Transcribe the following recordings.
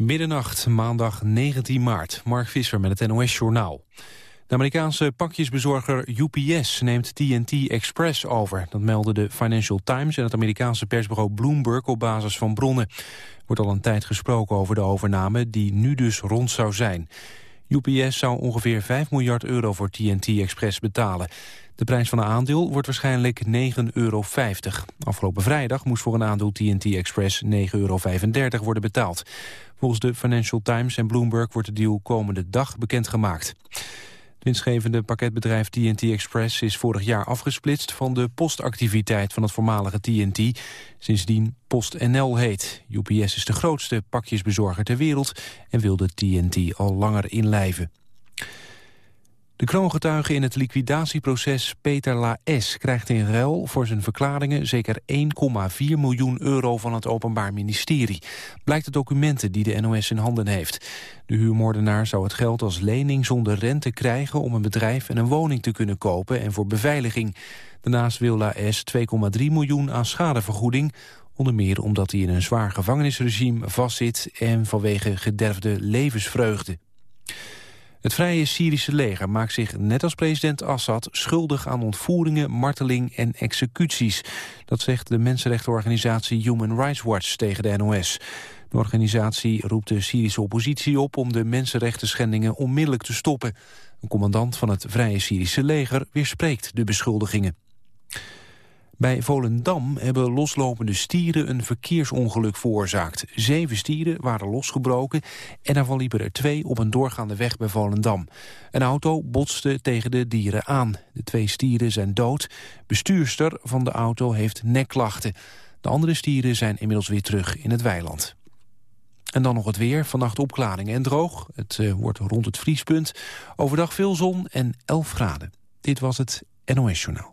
Middernacht, maandag 19 maart. Mark Visser met het NOS-journaal. De Amerikaanse pakjesbezorger UPS neemt TNT Express over. Dat melden de Financial Times en het Amerikaanse persbureau Bloomberg op basis van bronnen. Er wordt al een tijd gesproken over de overname die nu dus rond zou zijn. UPS zou ongeveer 5 miljard euro voor TNT Express betalen. De prijs van een aandeel wordt waarschijnlijk 9,50 euro. Afgelopen vrijdag moest voor een aandeel TNT Express 9,35 euro worden betaald. Volgens de Financial Times en Bloomberg wordt de deal komende dag bekendgemaakt. Het winstgevende pakketbedrijf TNT Express is vorig jaar afgesplitst van de postactiviteit van het voormalige TNT. Sindsdien PostNL heet. UPS is de grootste pakjesbezorger ter wereld en wil de TNT al langer inlijven. De kroongetuige in het liquidatieproces Peter Laes krijgt in ruil voor zijn verklaringen zeker 1,4 miljoen euro van het Openbaar Ministerie. Blijkt de documenten die de NOS in handen heeft. De huurmoordenaar zou het geld als lening zonder rente krijgen om een bedrijf en een woning te kunnen kopen en voor beveiliging. Daarnaast wil Laes 2,3 miljoen aan schadevergoeding, onder meer omdat hij in een zwaar gevangenisregime vastzit en vanwege gederfde levensvreugde. Het Vrije Syrische leger maakt zich net als president Assad schuldig aan ontvoeringen, marteling en executies. Dat zegt de mensenrechtenorganisatie Human Rights Watch tegen de NOS. De organisatie roept de Syrische oppositie op om de mensenrechten schendingen onmiddellijk te stoppen. Een commandant van het Vrije Syrische leger weerspreekt de beschuldigingen. Bij Volendam hebben loslopende stieren een verkeersongeluk veroorzaakt. Zeven stieren waren losgebroken en daarvan liepen er twee op een doorgaande weg bij Volendam. Een auto botste tegen de dieren aan. De twee stieren zijn dood. Bestuurster van de auto heeft nekklachten. De andere stieren zijn inmiddels weer terug in het weiland. En dan nog het weer. Vannacht opklaringen en droog. Het uh, wordt rond het vriespunt. Overdag veel zon en 11 graden. Dit was het NOS Journaal.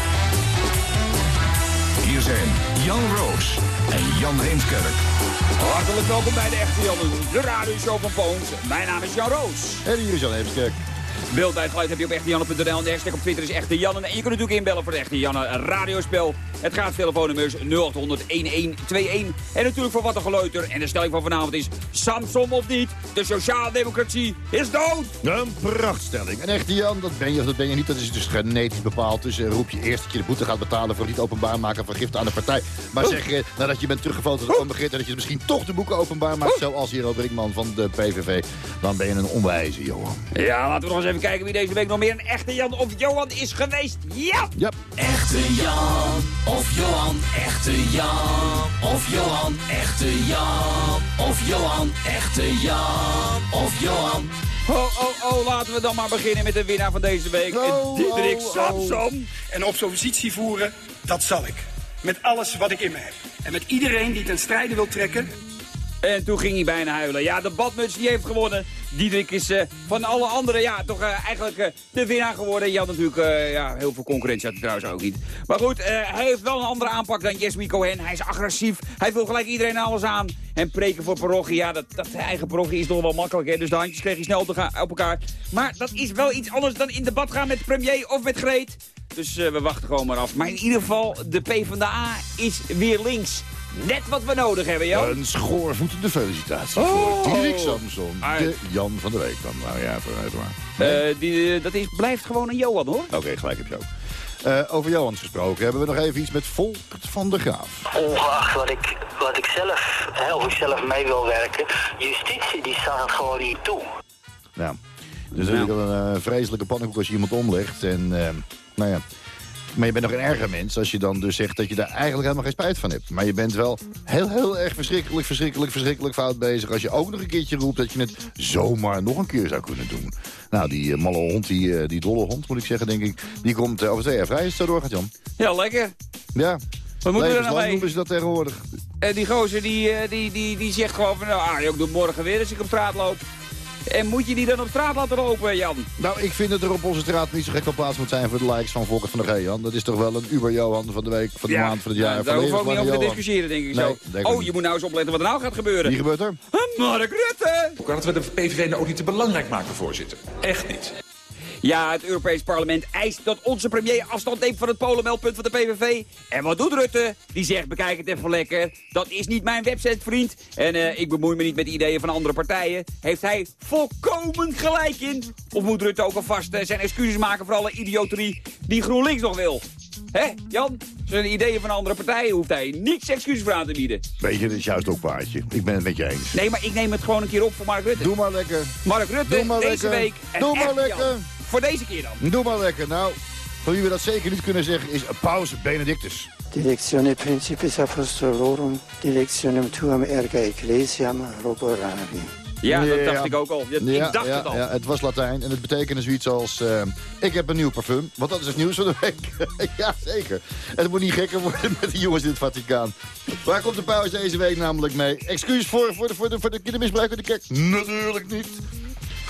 Hier zijn Jan Roos en Jan Heemskerk. Hartelijk welkom bij de Echte Jan, de radioshow van Poont. Mijn naam is Jan Roos. En hier is Jan Heemskerk. Beeld bij het geluid heb je op echtejanne.nl en de hashtag op Twitter is Echte Janne. En je kunt natuurlijk inbellen voor de Echte Janne radiospel. Het gaat telefoonnummers 0800 1121. En natuurlijk voor wat een geleuter. En de stelling van vanavond is Samsom of niet. De sociale democratie is dood. Een prachtstelling. En Echte Jan, dat ben je of dat ben je niet. Dat is dus genetisch bepaald. Dus uh, roep je eerst dat je de boete gaat betalen voor het niet openbaar maken van giften aan de partij. Maar zeg je nadat je bent teruggefotografeerd en dat je misschien toch de boeken openbaar maakt. Zoals Hero Brinkman van de PVV. Dan ben je een onwijze, Johan. Ja, laten we nog eens even kijken wie deze week nog meer een echte Jan of Johan is geweest. Ja! Yep. Echte Jan of Johan, echte Jan of Johan, echte Jan of Johan, echte Jan of Johan. Oh, oh, oh, laten we dan maar beginnen met de winnaar van deze week. Oh, Diederik oh, oh. Samsom. En oppositie voeren, dat zal ik. Met alles wat ik in me heb. En met iedereen die ten strijde wil trekken. En toen ging hij bijna huilen. Ja, de badmuts die heeft gewonnen. Diederik is eh, van alle anderen ja, toch eh, eigenlijk eh, de winnaar geworden. Je had natuurlijk ja, heel veel concurrentie, had trouwens ook niet. Maar goed, hij heeft wel een andere aanpak dan Jesmy Cohen. Hij is agressief, hij wil gelijk iedereen alles aan. En preken voor parochie, ja, dat, dat eigen parochie is toch wel makkelijk. Hè? Dus de handjes kreeg je snel op, elkaar. Maar dat is wel iets anders dan in debat gaan met premier of met Greet. Dus we wachten gewoon maar af. Maar in ieder geval, de PvdA is weer links. Net wat we nodig hebben, joh. Een schoorvoetende felicitatie Oh. voor Diederik Samson, de Jan van de Week. Dan, nou ja, vooruit maar. Eh, die, eh, dat is, blijft gewoon een Johan, hoor. Oké, gelijk heb je ook. Eh, over Johans gesproken hebben we nog even iets met Volkert van der Graaf. ongeacht wat ik, wat ik zelf, hè, of ik zelf mee wil werken, justitie die staat gewoon niet toe. Nou, dus dat is natuurlijk wel een eh, vreselijke pannenkoek als je iemand omlegt. En, eh, nou ja. Maar je bent nog een erger mens als je dan dus zegt dat je daar eigenlijk helemaal geen spijt van hebt. Maar je bent wel heel, heel erg verschrikkelijk, verschrikkelijk, verschrikkelijk fout bezig... als je ook nog een keertje roept dat je het zomaar nog een keer zou kunnen doen. Nou, die eh, malle hond, die, eh, die dolle hond moet ik zeggen, denk ik... die komt eh, over twee jaar vrij als het zo doorgaat, Jan. Ja, lekker. Ja, Wat moeten we er nou mee? noemen ze dat tegenwoordig. En die gozer die, die, die, die zegt gewoon van... Nou, Arjo, ik doe morgen weer als ik op straat loop. En moet je die dan op straat laten lopen, Jan? Nou, ik vind dat er op onze straat niet zo gek veel plaats moet zijn voor de likes van Volkert van der G. Jan. Dat is toch wel een Uber-Johan van de week, van de maand, van het jaar. Ja, daar hoeven we ook niet over te discussiëren, denk ik Nee, zo. denk Oh, niet. je moet nou eens opletten wat er nou gaat gebeuren. Wie gebeurt er? Mark Rutte! Hoe kan het we de PVV nou ook niet te belangrijk maken, voorzitter? Echt niet. Ja, het Europees Parlement eist dat onze premier afstand neemt van het polenmeldpunt van de PVV. En wat doet Rutte? Die zegt, bekijk het even lekker. Dat is niet mijn website, vriend. En eh, ik bemoei me niet met de ideeën van andere partijen. Heeft hij volkomen gelijk in? Of moet Rutte ook alvast eh, zijn excuses maken voor alle idioterie die GroenLinks nog wil? Hè, Jan? Zijn ideeën van andere partijen hoeft hij niets excuses voor aan te bieden. Weet je, dat is juist ook waardje. Ik ben het met je eens. Nee, maar ik neem het gewoon een keer op voor Mark Rutte. Doe maar lekker. Mark Rutte, Doe maar deze lekker. week. Doe maar lekker. Jan, voor deze keer dan. Doe maar lekker. Nou, van wie we dat zeker niet kunnen zeggen is Paus Benedictus. Direczione Principis Apostolorum, Directionem Tuam Erga Ecclesiam Roborari. Ja, dat Ja. dacht ik ook al. Ja, ik dacht ja, het al. Ja, het was Latijn en het betekende zoiets als... eh, ik heb een nieuw parfum, want dat is het nieuws van de week. ja, zeker. En het moet niet gekker worden met de jongens in het Vaticaan. Waar komt de paus deze week namelijk mee? Excuus voor, voor, de, voor, de, voor de kindermisbruik in de kerk? Natuurlijk niet.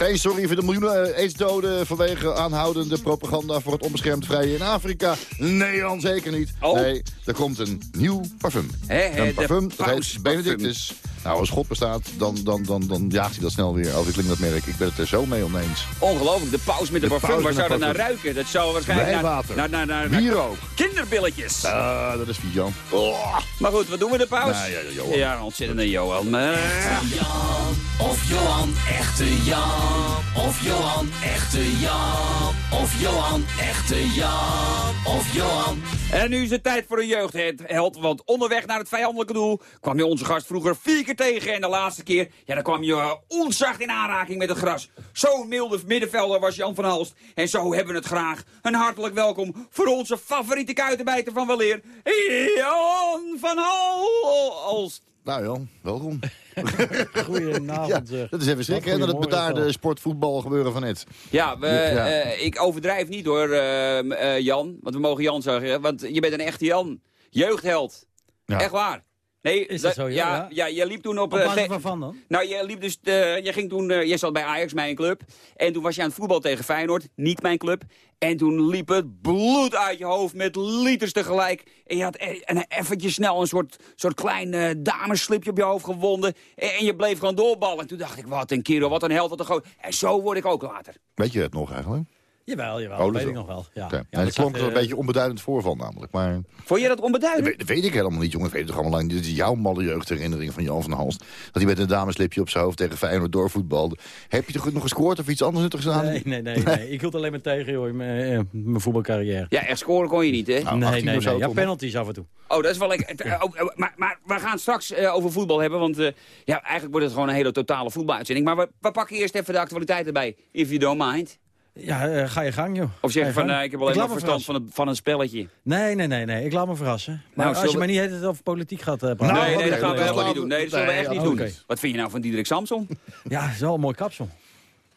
Geen sorry voor de miljoenen eh, aidsdoden vanwege aanhoudende propaganda voor het onbeschermd vrije in Afrika. Nee, Jan, zeker niet. Oh. Nee, er komt een nieuw parfum. Een parfum, dat heet Benedictus. Nou, als God bestaat, dan, dan, dan, dan jaagt hij dat snel weer. Oh, ik klinkt dat merk. Ik ben het er zo mee oneens. Ongelooflijk, de paus met de, De parfum. Waar zou dat naar ruiken? Dat zou waarschijnlijk naar, Wijnwater. naar, naar, naar, naar Wierook. kinderbilletjes. Ah, dat is vies, Jan. Oh. Maar goed, wat doen we de paus? Nou, ja, ja, Johan. Ja, ontzettende Johan. Maar- Jan of Johan, echte Jan. Of Johan, echte Jan. Of Johan, echte Jan. Of Johan. En nu is het tijd voor een jeugdheld, want onderweg naar het vijandelijke doel kwam je onze gast vroeger vier keer tegen. En de laatste keer, ja, dan kwam je uh, onzacht in aanraking met het gras. Zo'n milde middenvelder was Jan van Halst. En zo hebben we het graag. Een hartelijk welkom voor onze favoriete kuitenbijter van weleer, Jan van Halst. Nou, Jan, welkom. Goedenavond, Ja, zeg. dat is even schrikken, hè, dat het bedaarde al. sportvoetbal gebeuren van net. Ja, we, Ja. eh, ik overdrijf niet hoor, eh, eh, Jan. Want we mogen Jan zeggen, want je bent een echte Jan. Jeugdheld. Ja. Echt waar. Nee, Is dat zo, ja? Ja, Ja. ja, je liep toen op... Op eh, basis waarvan dan? Nou, je liep dus, je ging toen, eh, je zat bij Ajax, mijn club. En toen was je aan het voetbal tegen Feyenoord, niet mijn club. En toen liep het bloed uit je hoofd met liters tegelijk. En je had e- en eventjes snel een soort, soort klein eh dameslipje op je hoofd gewonden. En, en je bleef gewoon doorballen. En toen dacht ik, wat een kerel, wat een held, wat een groot. En zo word ik ook later. Weet je het nog eigenlijk? Jawel, jawel, Oh, dat weet ik nog wel. Ja. Ja, dat klonk er een eh, beetje onbeduidend voorval namelijk. Maar Vond je dat dat onbeduidend? weet, dat weet ik helemaal niet, jongen. Dat weet ik toch allemaal lang. Dit is jouw malle jeugdherinnering van Jan van Halst. Dat hij met een dameslipje op zijn hoofd tegen Feyenoord doorvoetbalde. Heb je toch nog gescoord of iets anders nuttigs gedaan? Nee, nee, nee, nee. Ik hield alleen maar tegen, joh, mijn, eh, mijn voetbalcarrière. Ja, echt scoren kon je niet, hè? Nou, nee, 18 nee, nee. Ja, penalties af en toe. Oh, dat is wel lekker. Het, eh, maar, maar we gaan het straks eh, over voetbal hebben, want eh, ja, eigenlijk wordt het gewoon een hele totale voetbaluitzending. Maar we, we pakken eerst even de actualiteit erbij, if you don't mind. Ja, eh, ga je gang, joh. Of zeg je van, eh, ik heb alleen maar laat me verstand van een, van een spelletje. Nee, nee, nee, nee. Ik laat me verrassen. Maar Nou, als zullen je we- maar niet het over politiek gaat eh, praten. Nou, nee, nee, dat gaan we dat helemaal niet doen. Nee, dat zullen we nee, echt niet doen. Wat vind je nou van Diederik Samson? Ja, het is wel een mooi kapsel.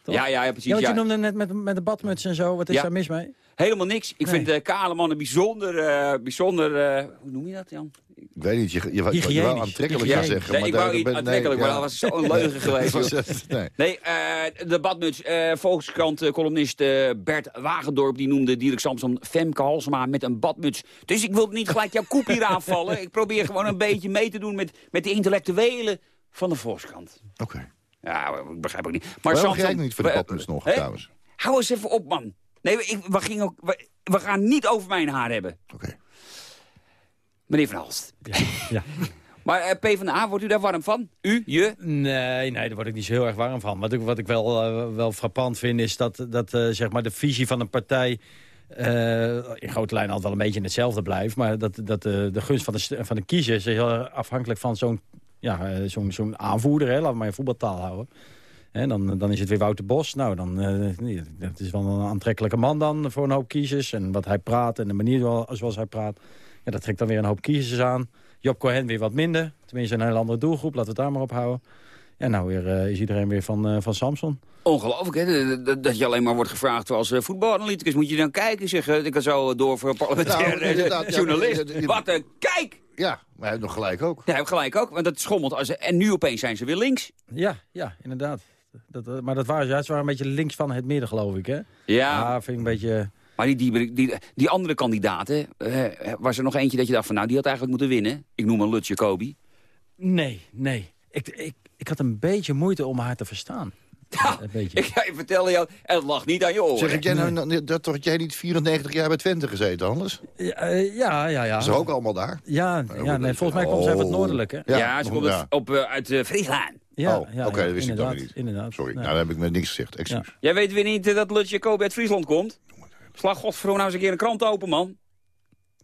Toch? Ja, ja, ja, precies. Ja, want je ja. noemde net met, met de badmuts en zo. Wat is Ja. daar mis mee? Helemaal niks. Ik Nee. vind uh, kale mannen bijzonder, eh, bijzonder eh, hoe noem je dat, Jan? Ik weet niet, je, je, je, je wou aantrekkelijk gaan zeggen. Nee, maar ik wou niet ben- aantrekkelijk, nee, maar dat was zo'n leugen geweest. Was het, nee. Nee, eh, de badmuts. eh Volkskrant-columnist eh, Bert Wagendorp die noemde Dierk Samson Femke Halsema met een badmuts. Dus ik wil niet gelijk jouw koep hier aanvallen. Ik probeer gewoon een beetje mee te doen met, met de intellectuelen van de Volkskrant. Oké. Ja, ik begrijp ook niet. Maar Waarom Samson- jij niet voor de badmuts nog, trouwens? Hou eens even op, man. Nee, ik, we, gingen ook, we, we gaan niet over mijn haar hebben. Oké. Meneer Van Halst. Ja. Maar eh, PvdA, wordt u daar warm van? U? Je? Nee, nee, daar word ik niet zo heel erg warm van. Wat ik, wat ik wel, eh, wel frappant vind is dat, dat eh, zeg maar de visie van een partij... eh, in grote lijnen altijd wel een beetje hetzelfde blijft. Maar dat, dat eh, de gunst van de, van de kiezers is heel afhankelijk van zo'n ja, zo'n zo'n aanvoerder. Hè, laten we maar in voetbaltaal houden. Hè, dan, dan is het weer Wouter Bos. Nou, dan, eh, nee, dat is wel een aantrekkelijke man dan voor een hoop kiezers. En wat hij praat en de manier zoals hij praat. Ja, dat trekt dan weer een hoop kiezers aan. Job Cohen weer wat minder. Tenminste, een hele andere doelgroep. Laten we het daar maar op houden. Ja, nou weer, eh, is iedereen weer van, eh, van Samson. Ongelooflijk, hè? Dat- je alleen maar wordt gevraagd als eh, voetbalanalyticus. Moet je dan kijken, zeggen. Ik ga zo door voor een parlementair Nou, ja, journalist. Wat een kijk! Ja, maar hij heeft nog gelijk ook. Ja, hij heeft gelijk ook, want dat schommelt. Als, en nu opeens zijn ze weer links. Ja, ja, inderdaad. Dat eh, maar dat waren, ja, ze waren een beetje links van het midden, geloof ik, hè? Ja. vind ik een beetje... Maar die, die, die, die andere kandidaten, eh, was er nog eentje dat je dacht van... nou, die had eigenlijk moeten winnen. Ik noem een Lut Jacobi. Nee, nee. Ik, ik, ik had een beetje moeite om haar te verstaan. Ja, een beetje. ik ga je vertellen, Jan, het lag niet aan je oren. Zeg ik jij nou, dat toch jij niet 94 jaar bij Twente gezeten, anders? Ja, eh, ja, ja. ja. Is er ook allemaal daar? Ja, ja nee, volgens mij komt zij wat Oh. noordelijk, hè? Ja, Ja, ze komt ja. op, eh, uit eh, Friesland. Ja, oh, ja, oké, ja, dat wist ik dan niet. Inderdaad. Sorry, Nee. nou dan heb ik me niks gezegd. Excuus. Jij weet weer niet dat Lut Jacobi uit Friesland komt? Slag godverdomme nou eens een keer een krant open, man.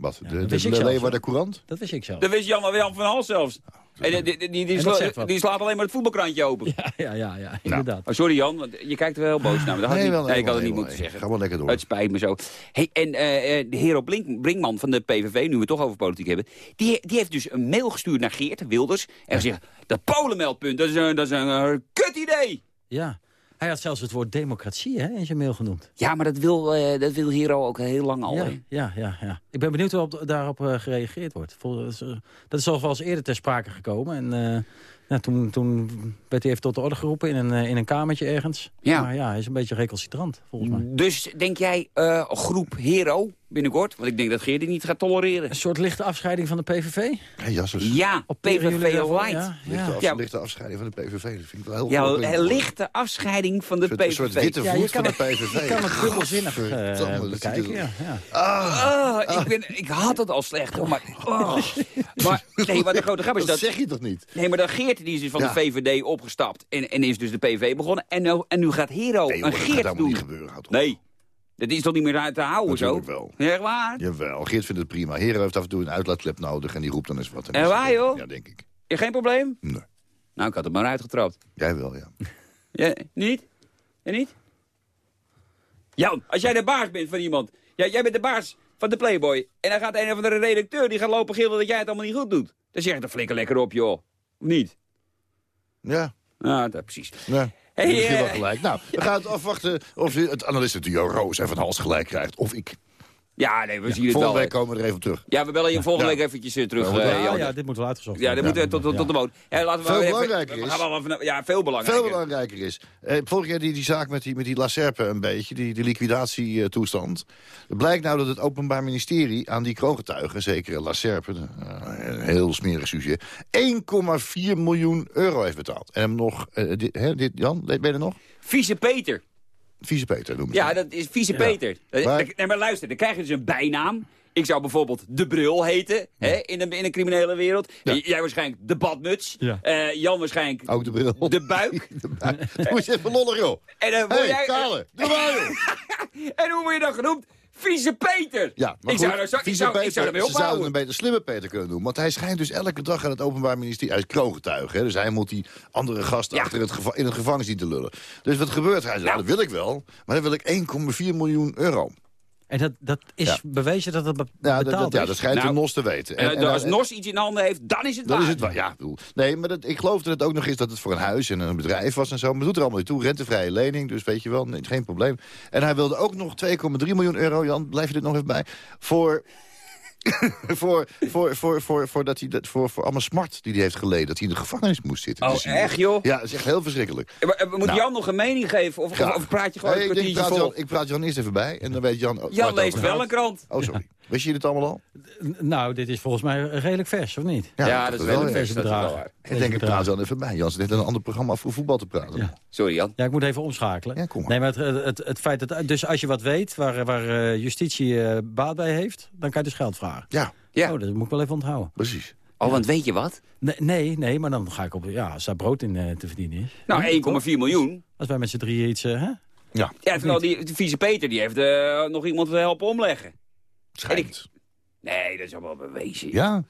Wat? Ja, de dat de, de zelf, Leeuwarden Courant? Dat wist ik zelf. Dat wist Jan, Jan van Hals zelfs. En die, die, die, die, En dat sla- zegt wat. die slaat alleen maar het voetbalkrantje open. Ja, ja, ja, ja inderdaad. Oh, sorry Jan, want je kijkt er wel heel boos naar me. Dat had ik niet, wel, nee, ik had het niet moeten zeggen. Ga wel lekker door. Het spijt me zo. Hey, en eh, eh, de Hero Blink, Brinkman van de PVV, nu we het toch over politiek hebben... die, die heeft dus een mail gestuurd naar Geert Wilders... en gezegd, dat Polenmeldpunt, dat is een, dat is een eh, kut idee. Ja. Hij had zelfs het woord democratie hè, in zijn mail genoemd. Ja, maar dat wil, eh, dat wil Hero ook heel lang al. Ja, ja, ja, ja. Ik ben benieuwd op, daarop eh, gereageerd wordt. Vol- dat is, eh, Dat is al wel eens eerder ter sprake gekomen. En toen, toen werd hij even tot de orde geroepen in een, in een kamertje ergens. Ja. Maar ja, hij is een beetje recalcitrant, volgens mij. Dus denk jij groep Hero binnenkort? Want ik denk dat Geert die niet gaat tolereren. Een soort lichte afscheiding van de PVV? Ja, Opteren jullie PVV? Light. Ja, Lichte, ja. af, Ja. lichte afscheiding van de PVV. Dat vind ik wel heel Ja, een lichte afscheiding van de soort- een soort PVV. witte Ja, je voet van de PVV. Je kan het dubbelzinnig eh, dat bekijken. Ja, ja. Ah, ik, ben, ik had het al slecht, hoor, maar... oh. Maar nee, wat de grote grap is Dat dat... zeg je toch niet? Nee, maar dat Geert die is dus van Ja. de VVD opgestapt en, en is dus de PV begonnen. En nu, en nu gaat Hero Nee, een dat gaat Geert doen. niet gebeuren. op. Nee, dat is toch niet meer te houden Natuurlijk zo? wel. Echt waar? Jawel, Geert vindt het prima. Hero heeft af en toe een uitlaatklep nodig en die roept dan eens wat. En waar, joh? Ja, denk ik. Ja, Geen probleem? Nee. Nou, ik had het maar uitgetrapt. Jij wel, ja. Ja, niet? En niet? Jan, als jij de baas bent van iemand. Ja, jij bent de baas van de Playboy. En dan gaat een of andere redacteur die gaat lopen gillen dat jij het allemaal niet goed doet. Dan zeg ik dan flikker lekker op, joh. Of niet? Ja, Nou, dat, precies. nee. Hey, misschien eh, wel gelijk. Nou, we gaan het afwachten of het analistenduo Roos en Van Hals gelijk krijgt. Of ik. Ja, nee, we zien het Volgende wel. week komen we er even op terug. Ja, we bellen je volgende Ja. week eventjes eh, terug, Ja, eh, Ja, Jan. ja, dit moet wel uitgezocht Ja, moeten we tot, tot, tot de boot. Laten we Veel even- belangrijker we is- gaan wel even- ja, veel belangrijker. Veel belangrijker is. Eh, vorig jaar die, die zaak met die, met die La Serpe een beetje, die, die liquidatietoestand. Het blijkt nou dat het Openbaar Ministerie aan die kroongetuigen, zeker La Serpe, eh, een heel smerig sujet, 1,4 miljoen euro heeft betaald. En hem nog, eh, dit, hè, dit, Jan, ben je er nog? Vieze Peter. Vice Peter noemen ze Ja, dat is Vieze Peter. Eh, Maar- Nee, maar luister, dan krijg je dus een bijnaam. Ik zou bijvoorbeeld De Brul heten, hè, in, een, in een criminele wereld. Ja. Jij waarschijnlijk De Badmuts. Ja. Eh, Jan waarschijnlijk Ook de bril. De Buik. Doe eens even lollig, joh. En, dan word Hé, jij, Kale, maar, joh. en hoe word je dan genoemd? Vieze Peter. Ja, maar ik, goed, zou, ik, zou, ik Peter, zou ermee Ze zouden een beter slimme Peter kunnen doen. Want hij schijnt dus elke dag aan het Openbaar Ministerie... Hij is kroongetuige, hè, dus hij moet die andere gasten Ja. achter het in het gevangen zien te lullen. Dus wat gebeurt? Hij zegt, nou, dat wil ik wel, maar dan wil ik 1,4 miljoen euro. En dat, dat is Ja. bewezen dat het be- Ja, dat, betaald dat, ja, dat schijnt Nou, de NOS te weten. En, En- en- als Nos iets in handen heeft, dan is het Dan waar. is het waar. Ja, nee, maar dat, ik geloof dat het ook nog is dat het voor een huis en een bedrijf was en zo. Maar dat doet er allemaal niet toe. Rentevrije lening, dus weet je wel, nee, geen probleem. En hij wilde ook nog 2,3 miljoen euro, Jan, blijf je dit nog even bij, voor... voor, voor, voor, voor, voor, dat hij, dat, voor, voor allemaal smart die hij heeft geleden. Dat hij in de gevangenis moest zitten. Oh, Dus echt, joh? Ja, dat is echt heel verschrikkelijk. Eh, maar, eh, Moet Nou. Jan nog een mening geven? Of, of, praat je gewoon Nee, een ik, denk, praat? Jan, ik praat Jan eerst even bij en dan weet Jan... Jan leest wel een krant. Oh, sorry. Wist je dit allemaal al? Nou, dit is volgens mij redelijk vers, of niet? Ja, dat is wel een ja. vers, dat is wel bedragen. Ik denk, ik praat Jan even bij. Jan zit net een ander programma voor voetbal te praten. Ja. Sorry, Jan. Ja, ik moet even omschakelen. Ja, kom maar. Nee, maar het, het, het feit dat... Dus als je wat weet waar, waar eh, justitie eh, baat bij heeft... dan kan je dus geld vragen. Ja, Ja. Oh, dat moet ik wel even onthouden. precies. Oh, want weet je wat? Nee, nee, nee, maar dan ga ik op... Ja, als daar brood in eh, te verdienen is. Nou, Hm, 1,4 miljoen. Als wij met z'n drieën iets... hè? Ja, Ja, terwijl die, die vieze Peter, die heeft eh, nog iemand te helpen omleggen. Schijnt. Nee, dat is allemaal bewezen. Ja,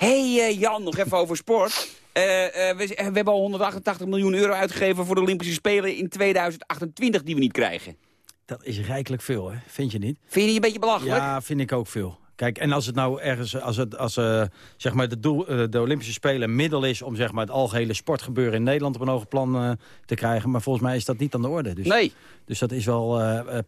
Hé hey, eh, Jan, nog even over sport. Eh, eh, we, we hebben al 188 miljoen euro uitgegeven voor de Olympische Spelen in 2028 die we niet krijgen. Dat is rijkelijk veel, hè? Vind je niet? Vind je niet een beetje belachelijk? Ja, vind ik ook veel. Kijk, en als het nou ergens, als, het, als eh, zeg maar de, doel, eh, de Olympische Spelen een middel is om zeg maar, het algehele sportgebeuren in Nederland op een hoger plan eh, te krijgen. Maar volgens mij is dat niet aan de orde. Dus, Nee. dus dat is wel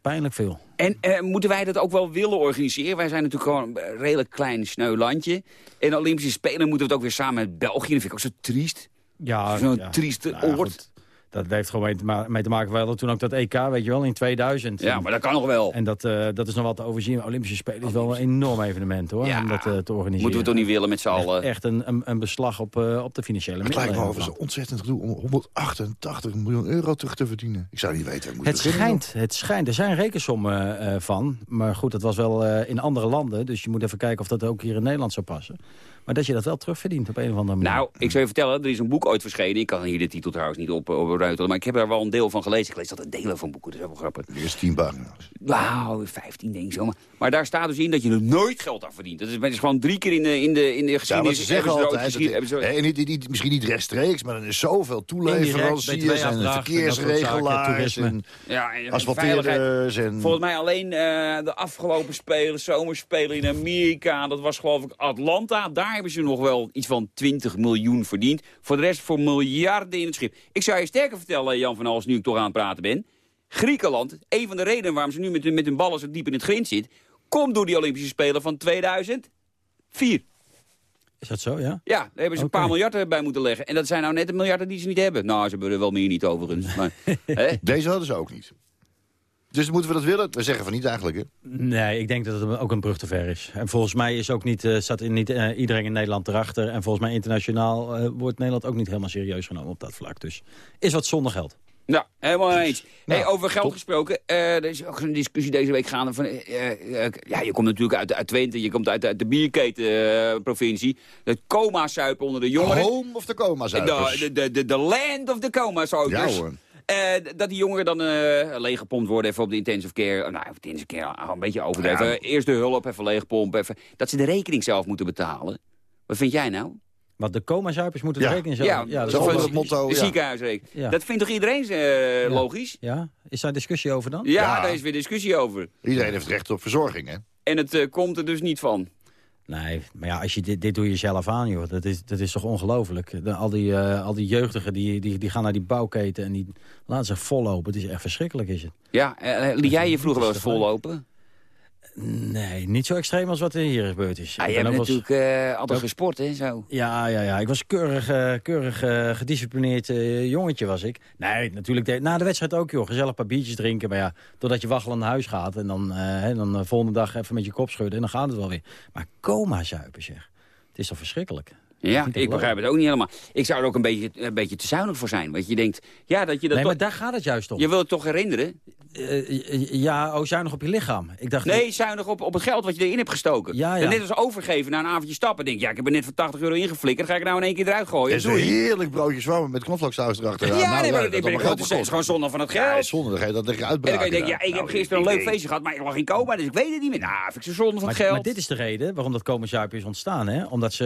pijnlijk veel. En moeten wij dat ook wel willen organiseren? Wij zijn natuurlijk gewoon een redelijk klein sneu landje. En de Olympische Spelen moeten we het ook weer samen met België. Dat vind ik ook zo triest. Ja, Zo'n ja. trieste Nou oord. Dat heeft gewoon mee te, ma- mee te maken. We hadden toen ook dat EK, weet je wel, in 2000. Ja, maar dat kan nog wel. En dat, eh, dat is nog wat te overzien. Olympische Spelen is wel een enorm evenement, hoor. Ja, om dat eh, te organiseren. Moeten we toch niet willen met z'n allen? Echt een, een, een beslag op, eh, op de financiële Het lijkt me middelen. over zo ontzettend gedoe om 188 miljoen euro terug te verdienen. Ik zou niet weten. moet Het schijnt, het schijnt. Er zijn rekensommen eh, van. Maar goed, dat was wel eh, in andere landen. Dus je moet even kijken of dat ook hier in Nederland zou passen. Maar dat je dat wel terugverdient op een of andere manier. Nou, ik zou je vertellen, er is een boek ooit verschenen. Ik kan hier de titel trouwens niet op, op. Maar ik heb daar wel een deel van gelezen. Ik lees altijd delen van boeken, dat is wel grappig. De eerste tien pagina's. Wauw, 15 denk ik zo. Maar, maar daar staat dus in dat je er nooit geld aan verdient. Dat is, dat is gewoon drie keer in de, in de, in de Ja, geschiedenis. maar ze zeggen altijd, niet, misschien niet rechtstreeks, maar er is zoveel toeleveranciers en verkeersregelaars en Ja, en asfalteerders. En... Volgens mij alleen eh, de afgelopen spelen, zomerspelen in Amerika. Dat was geloof ik Atlanta. Daar hebben ze nog wel iets van 20 miljoen verdiend. Voor de rest voor miljarden in het schip. Ik zou je sterker vertellen, Jan van Hals, nu ik toch aan het praten ben. Griekenland, een van de redenen waarom ze nu met, hun- met hun ballen zo diep in het grind zit... komt door die Olympische Spelen van 2004. Is dat zo, ja? Ja, daar hebben ze een paar miljard bij moeten leggen. En dat zijn nou net de miljarden die ze niet hebben. Nou, ze hebben er wel meer niet overigens. Maar, hè? Deze hadden ze ook niet. Dus moeten we dat willen? We zeggen van niet eigenlijk, hè? Nee, ik denk dat het ook een brug te ver is. En volgens mij is ook niet, eh, staat in niet eh, iedereen in Nederland erachter. En volgens mij internationaal eh, wordt Nederland ook niet helemaal serieus genomen op dat vlak. Dus is wat zonder geld. Ja, helemaal eens. Nou, hey, over geld top. gesproken, eh, er is ook een discussie deze week gaande van... ja, je komt natuurlijk uit, uit Twente, je komt uit, uit de bierketenprovincie. het coma-suipen onder de jongeren. Home of de coma zuipers. De, de, de, de land of the coma-zuipers. Ja, hoor. Eh, dat die jongeren dan eh leeggepompt worden even op de intensive care. Nou, op de intensive care, ah, een beetje overdreven. Ja. Eerst de hulp, even leegpompen. Even, dat ze de rekening zelf moeten betalen. Wat vind jij nou? Want de coma-zuipers moeten Ja. de rekening zelf... Ja, dat is het motto, De ja. ziekenhuisrekening. Ja. Dat vindt toch iedereen eh, logisch? Ja? Is daar discussie over dan? Ja, Ja. daar is weer discussie over. Iedereen heeft recht op verzorging, hè? En het komt er dus niet van. Nee, maar ja, als je dit, dit doe je zelf aan, joh. Dat is, dat is toch ongelooflijk. Al die, eh, al die jeugdigen die, die, die gaan naar die bouwketen en die laten zich vollopen. Het is echt verschrikkelijk, is het. Ja, eh, liet jij je vroeger wel eens vollopen? Nee, niet zo extreem als wat er hier gebeurd is. Ah, je hebt natuurlijk eh, altijd Ook- gesport, hè, zo. Ja, ja, ja. Ik was keurig, eh, keurig eh, gedisciplineerd jongetje was ik. Nee, natuurlijk. de- na de wedstrijd ook, joh. Gezellig een paar biertjes drinken. Maar ja, doordat je waggelend naar huis gaat... en dan, hè, dan de volgende dag even met je kop schudden... en dan gaat het wel weer. Maar coma zuipen, zeg. Het is toch verschrikkelijk? Ja, ik begrijp het ook niet helemaal. Ik zou er ook een beetje, een beetje te zuinig voor zijn. Want je denkt, ja, dat je dat Nee, toch- maar daar gaat het juist om. Je wil het toch herinneren? Eh, ja, oh, zuinig op je lichaam. Ik dacht, Nee, zuinig op, op het geld wat je erin hebt gestoken. Ja, ja. En net als overgeven na een avondje stappen. Denk, ja, ik heb er net voor 80 euro ingeflikkerd. Ga ik nou in één keer eruit gooien? En zo'n Doei. heerlijk broodje zwaar met knoflooksaus erachteraan. Ja, Nou, nee, maar dat ik ben allemaal het geld is gewoon zonde van het Ja, geld. zonder dat ga je dat tegen en dan kan uitbraken. je denken, ja, ik heb gisteren een leuk feestje gehad, maar ik lag in coma, dus ik weet het niet meer. Nou, vind ik zo zonde van het geld. maar dit is de reden waarom dat komen zuipen is ontstaan. Hè? Omdat ze,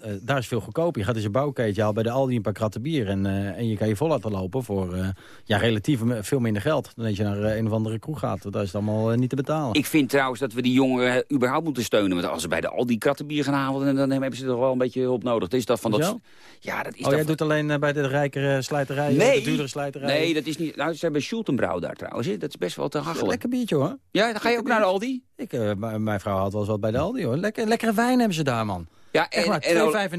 ehm, eh, daar is veel goedkoper. Je gaat eens een bouwketje halen bij de Aldi een paar kratten bier. En, eh, en je kan je vol laten lopen voor eh, ja, relatief veel minder geld. Dan dat je naar een of andere kroeg gaat. Daar is het allemaal niet te betalen. Ik vind trouwens dat we die jongeren überhaupt moeten steunen. Want als ze bij de al die krattenbier gaan halen, dan hebben ze toch wel een beetje hulp nodig. Dat is dat van dat... Zo? Ja, dat is oh, dat jij van- doet alleen bij de rijkere slijterijen? Nee, de duurdere slijterijen? nee, dat is niet... Nou, ze hebben Schultenbrouw daar trouwens. hè. Dat is best wel te Dat hachelen. lekker biertje hoor. Ja, dan ga je ook naar de Aldi? Ik, mijn vrouw had wel eens wat bij de Aldi hoor. Lekker, lekkere wijn hebben ze daar man. Ja, Echt en, waar, en,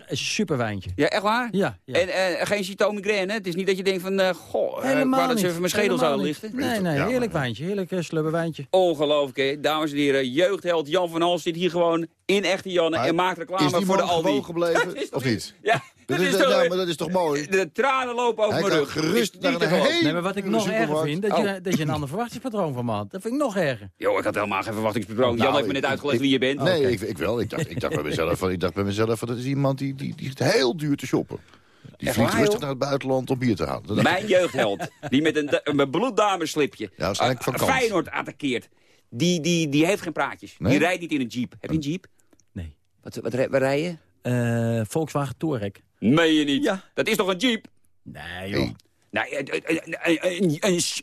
2,95. Een super wijntje. ja, echt waar? Ja, ja. En eh, geen cytomigraine, hè? Het is niet dat je denkt van, eh goh, eh, Helemaal dat ze even mijn schedel niet. lichten. Nee, nee, Ja, heerlijk maar- wijntje. Heerlijk uh, slubber wijntje. Ongelooflijk, hè? Dames en heren, jeugdheld Jan van Hals zit hier gewoon in Echte Janne Maar en maakt reclame Is die voor de man Aldi. gewoon gebleven, Dat is toch of niet? Ja, Dat is, toch... maar dat is toch mooi? De tranen lopen over Hij mijn rug. gerust naar niet een hele- Nee, maar wat ik nog erger vind, dat, Oh. je, dat je een ander verwachtingspatroon van me had. Dat vind ik nog erger. Jo, ik had helemaal geen verwachtingspatroon. Jan Nou, heeft me net uitgelegd wie je bent. Nee, Oké. ik, ik wel. Ik dacht, ik dacht bij mezelf, van, ik dacht bij mezelf van, dat is iemand die, die, die heel duur te shoppen. Die Echt vliegt waar, rustig joh? naar het buitenland om bier te halen. Mijn jeugdheld, die met een, een bloeddameslipje Ja, waarschijnlijk vakant. Feyenoord attaqueert. Die, die, die heeft geen praatjes. Nee? Die rijdt niet in een jeep. Heb je een jeep? Nee. Wat, wat, waar rij je? Eh, Volkswagen Touareg. Meen je niet? Ja. Dat is toch een jeep? Nee, joh. Hey. Nee, een, een, een,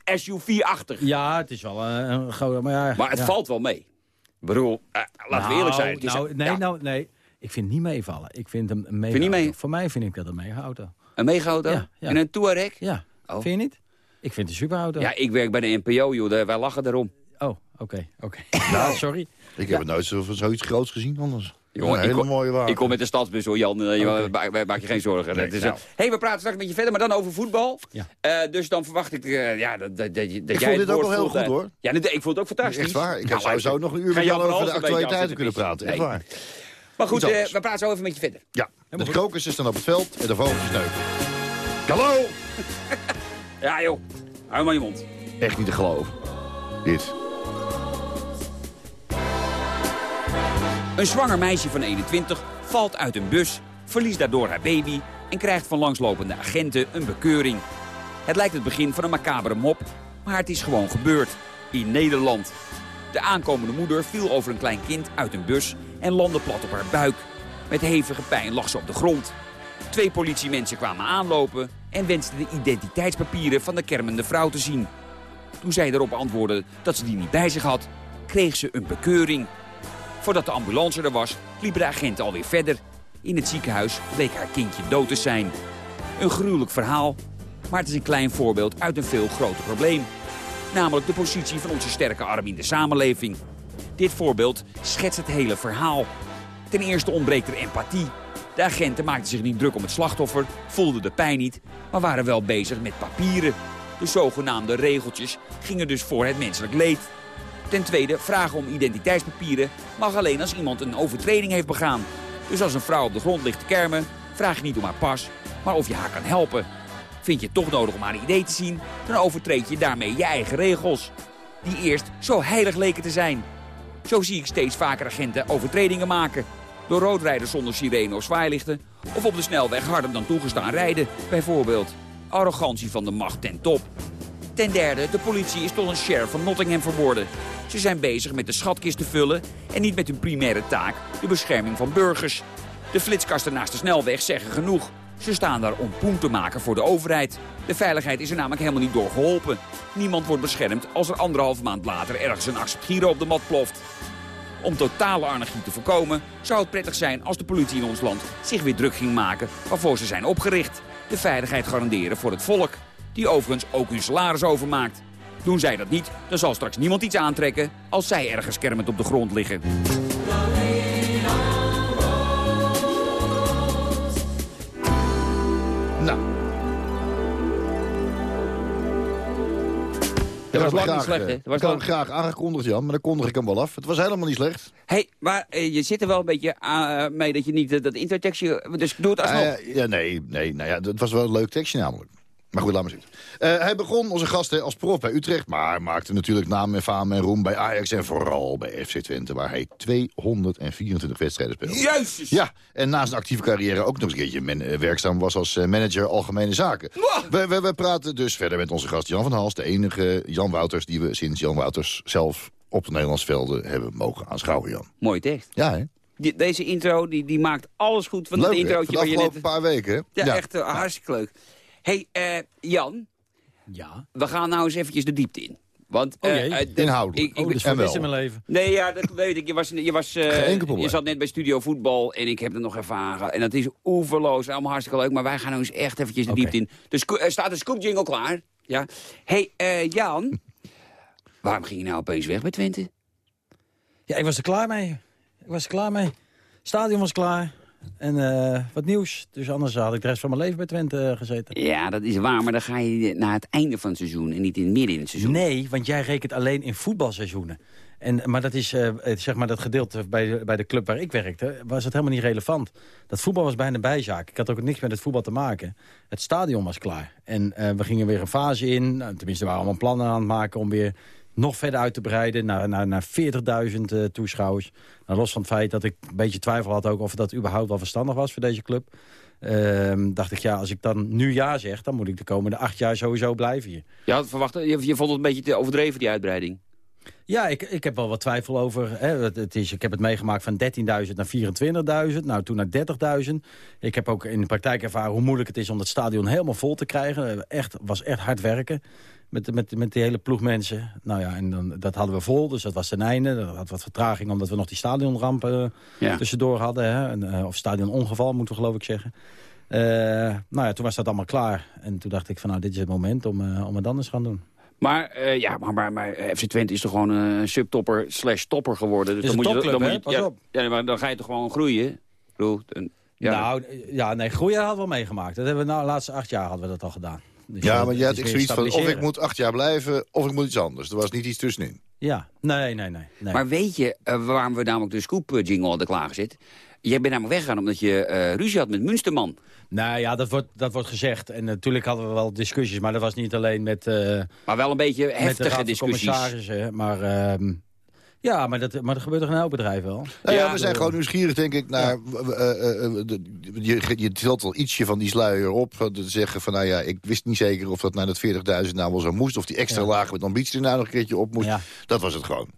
een, SUV-achtig. Ja, het is wel een, een grote... Maar, ja, Maar het ja. valt wel mee. Ik bedoel, eh, laten we eerlijk zijn. Het is Nou, een- nee, ja, nou, nee. Ik vind het niet meevallen. Ik vind hem een mega mee? auto. Voor mij vind ik dat een mega auto. Een megaauto Ja, ja. en een Touareg. Ja, Oh. vind je niet? Ik vind het een superauto. Ja, ik werk bij de NPO, joh. daar- Wij lachen erom. Oh, oké, oké. Nou, sorry. Ik heb het nooit zo, zoiets groots gezien anders. Jongen, Een hele ik, kom, mooie wagen. ik kom met de stadsbus hoor, Jan. Eh, je- Maak je geen zorgen. Nee, is, nou. hey, we praten straks met je verder, maar dan over voetbal. Ja. Eh, dus dan verwacht ik eh, ja, dat, dat, dat, dat Ik jij vond het dit ook wel heel goed, hoor. Ja, dit- ik vond het ook fantastisch. Echt waar. Ik Nou, zou zo nog een uur met Jan jou over de een beetje actualiteiten kunnen praten. Echt waar. Maar goed, we praten zo even met je verder. Ja, de krokussen staan op het veld en de vogels neuken. Hallo! Ja joh, hou maar je mond. Echt niet te geloven. Dit. Een zwanger meisje van 21 valt uit een bus, verliest daardoor haar baby... en krijgt van langslopende agenten een bekeuring. Het lijkt het begin van een macabere mop, maar het is gewoon gebeurd. In Nederland. De aankomende moeder viel over een klein kind uit een bus en landde plat op haar buik. Met hevige pijn lag ze op de grond. Twee politiemensen kwamen aanlopen en wensten de identiteitspapieren van de kermende vrouw te zien. Toen zij erop antwoordde dat ze die niet bij zich had, kreeg ze een bekeuring. Voordat de ambulance er was, liepen de agenten alweer verder. In het ziekenhuis bleek haar kindje dood te zijn. Een gruwelijk verhaal, maar het is een klein voorbeeld uit een veel groter probleem. Namelijk de positie van onze sterke arm in de samenleving. Dit voorbeeld schetst het hele verhaal. Ten eerste ontbreekt er empathie. De agenten maakten zich niet druk om het slachtoffer, voelden de pijn niet, maar waren wel bezig met papieren. De zogenaamde regeltjes gingen dus voor het menselijk leed. Ten tweede, vragen om identiteitspapieren mag alleen als iemand een overtreding heeft begaan. Dus als een vrouw op de grond ligt te kermen, vraag je niet om haar pas, maar of je haar kan helpen. Vind je het toch nodig om haar idee te zien, dan overtreed je daarmee je eigen regels. Die eerst zo heilig leken te zijn. Zo zie ik steeds vaker agenten overtredingen maken. Door roodrijders zonder sirene of zwaailichten. Of op de snelweg harder dan toegestaan rijden, bijvoorbeeld. Arrogantie van de macht ten top. Ten derde, de politie is tot een sheriff van Nottingham verworden. Ze zijn bezig met de schatkist te vullen en niet met hun primaire taak, de bescherming van burgers. De flitskasten naast de snelweg zeggen genoeg. Ze staan daar om poen te maken voor de overheid. De veiligheid is er namelijk helemaal niet door geholpen. Niemand wordt beschermd als er anderhalve maand later ergens een acceptgiro op de mat ploft. Om totale anarchie te voorkomen zou het prettig zijn als de politie in ons land zich weer druk ging maken waarvoor ze zijn opgericht. De veiligheid garanderen voor het volk, die overigens ook hun salaris overmaakt. Doen zij dat niet, dan zal straks niemand iets aantrekken als zij ergens kermend op de grond liggen. Nou. Dat was lang graag, niet slecht, eh, hè? Dat was ik had lang- graag aangekondigd, Jan, maar dan kondig ik hem wel af. Het was helemaal niet slecht. hey, maar eh, je zit er wel een beetje eh, mee dat je niet eh, dat introtekstje... Dus doe het alsnog. Eh, ja, nee, nee, nou ja, het was wel een leuk tekstje namelijk. Maar goed, laat maar zitten. Eh, hij begon, onze gast, hè, als prof bij Utrecht... maar maakte natuurlijk naam en faam en roem bij Ajax... en vooral bij FC Twente, waar hij 224 wedstrijden speelde. Jezus! Ja, en na zijn actieve carrière ook nog eens een keertje men, eh, werkzaam was als eh, manager Algemene Zaken. We, we, we praten dus verder met onze gast Jan van Hals, de enige Jan Wouters die we sinds Jan Wouters zelf op de Nederlands velden hebben mogen aanschouwen, Jan. Mooie tekst. Ja, hè? Deze intro die, die maakt alles goed van Leuk, het introotje Van de waar je afgelopen net... paar weken? Ja, echt hartstikke leuk. Hey, eh, Jan, Ja. we gaan nou eens eventjes de diepte in. Want, Oh eh, jee. eh, de- Inhoudelijk. ik- ik- Oh, dus En voor wel. is in mijn leven. Nee, ja, dat weet ik. Je, was, je, was, eh, Geen enkel probleem. je zat net bij Studio Voetbal en ik heb er nog ervaren. En dat is oeverloos, allemaal hartstikke leuk. Maar wij gaan nou eens echt eventjes de diepte in. Dus staat een scoop jingle klaar. Ja. hey, eh, Jan. Waarom ging je nou opeens weg bij Twente? Ja, ik was er klaar mee. Ik was er klaar mee. Stadion was klaar. En eh, wat nieuws. Dus anders had ik de rest van mijn leven bij Twente eh, gezeten. Ja, dat is waar. Maar dan ga je naar het einde van het seizoen en niet in het midden in het seizoen. Nee, want jij rekent alleen in voetbalseizoenen. En, maar dat is, eh, zeg maar, dat gedeelte bij de, bij de club waar ik werkte, was het helemaal niet relevant. Dat voetbal was bijna bijzaak. Ik had ook niks met het voetbal te maken. Het stadion was klaar. En we gingen weer een fase in. Nou, tenminste, we waren allemaal plannen aan het maken om weer nog verder uit te breiden naar, naar, naar 40.000 eh, toeschouwers. Nou, los van het feit dat ik een beetje twijfel had ook of dat überhaupt wel verstandig was voor deze club. Ehm, dacht ik, ja, als ik dan nu ja zeg, dan moet ik de komende acht jaar sowieso blijven hier. Je, verwacht, je, je vond het een beetje te overdreven, die uitbreiding. Ja, ik, ik heb wel wat twijfel over. Hè. Het, het is, ik heb het meegemaakt van 13.000 naar 24.000. Nou, toen naar 30.000. Ik heb ook in de praktijk ervaren hoe moeilijk het is om het stadion helemaal vol te krijgen. Echt, was echt hard werken met, met, met die hele ploeg mensen. Nou ja, en dan, dat hadden we vol, dus dat was ten einde. Dat had wat vertraging, omdat we nog die stadionramp eh, Ja. tussendoor hadden. Hè. En, eh, of stadionongeval, moeten we geloof ik zeggen. Eh, nou ja, toen was dat allemaal klaar. En toen dacht ik van, nou, dit is het moment om, eh, om het anders te gaan doen. Maar, eh, ja, maar, maar, maar eh, FC Twente is toch gewoon een subtopper slash topper geworden. Dus Is dan een moet je, dan topclub, moet je, Pas op. Ja, maar dan ga je toch gewoon groeien? Ik bedoel, een- ja, Nou, ja, nee, groeien hadden we wel meegemaakt. Dat hebben we nou, de laatste acht jaar hadden we dat al gedaan. Dus, Ja, eh, maar je had zoiets van, of ik moet acht jaar blijven, of ik moet iets anders. Er was niet iets tussenin. Ja, nee, nee, nee. nee. Maar weet je eh, waarom we namelijk de scoop-jingle hadden klaargezet? Jij bent namelijk weggegaan omdat je eh, ruzie had met Münsterman. Nou ja, dat wordt, dat wordt gezegd. En natuurlijk hadden we wel discussies, maar dat was niet alleen met... eh, Maar wel een beetje met de heftige discussies. Commissarissen, maar... ehm, ja, maar dat, maar dat gebeurt toch in elk bedrijf wel? Nou ja, Ja, we zijn gewoon nieuwsgierig, denk ik, naar... eh, eh, de- je, je tilt al ietsje van die sluier op. Te zeggen van, nou ja, ik wist niet zeker of dat naar dat 40.000 nou wel zo moest. Of die extra Ja. laag met ambitie er nou nog een keertje op moest. Ja. Dat was het gewoon.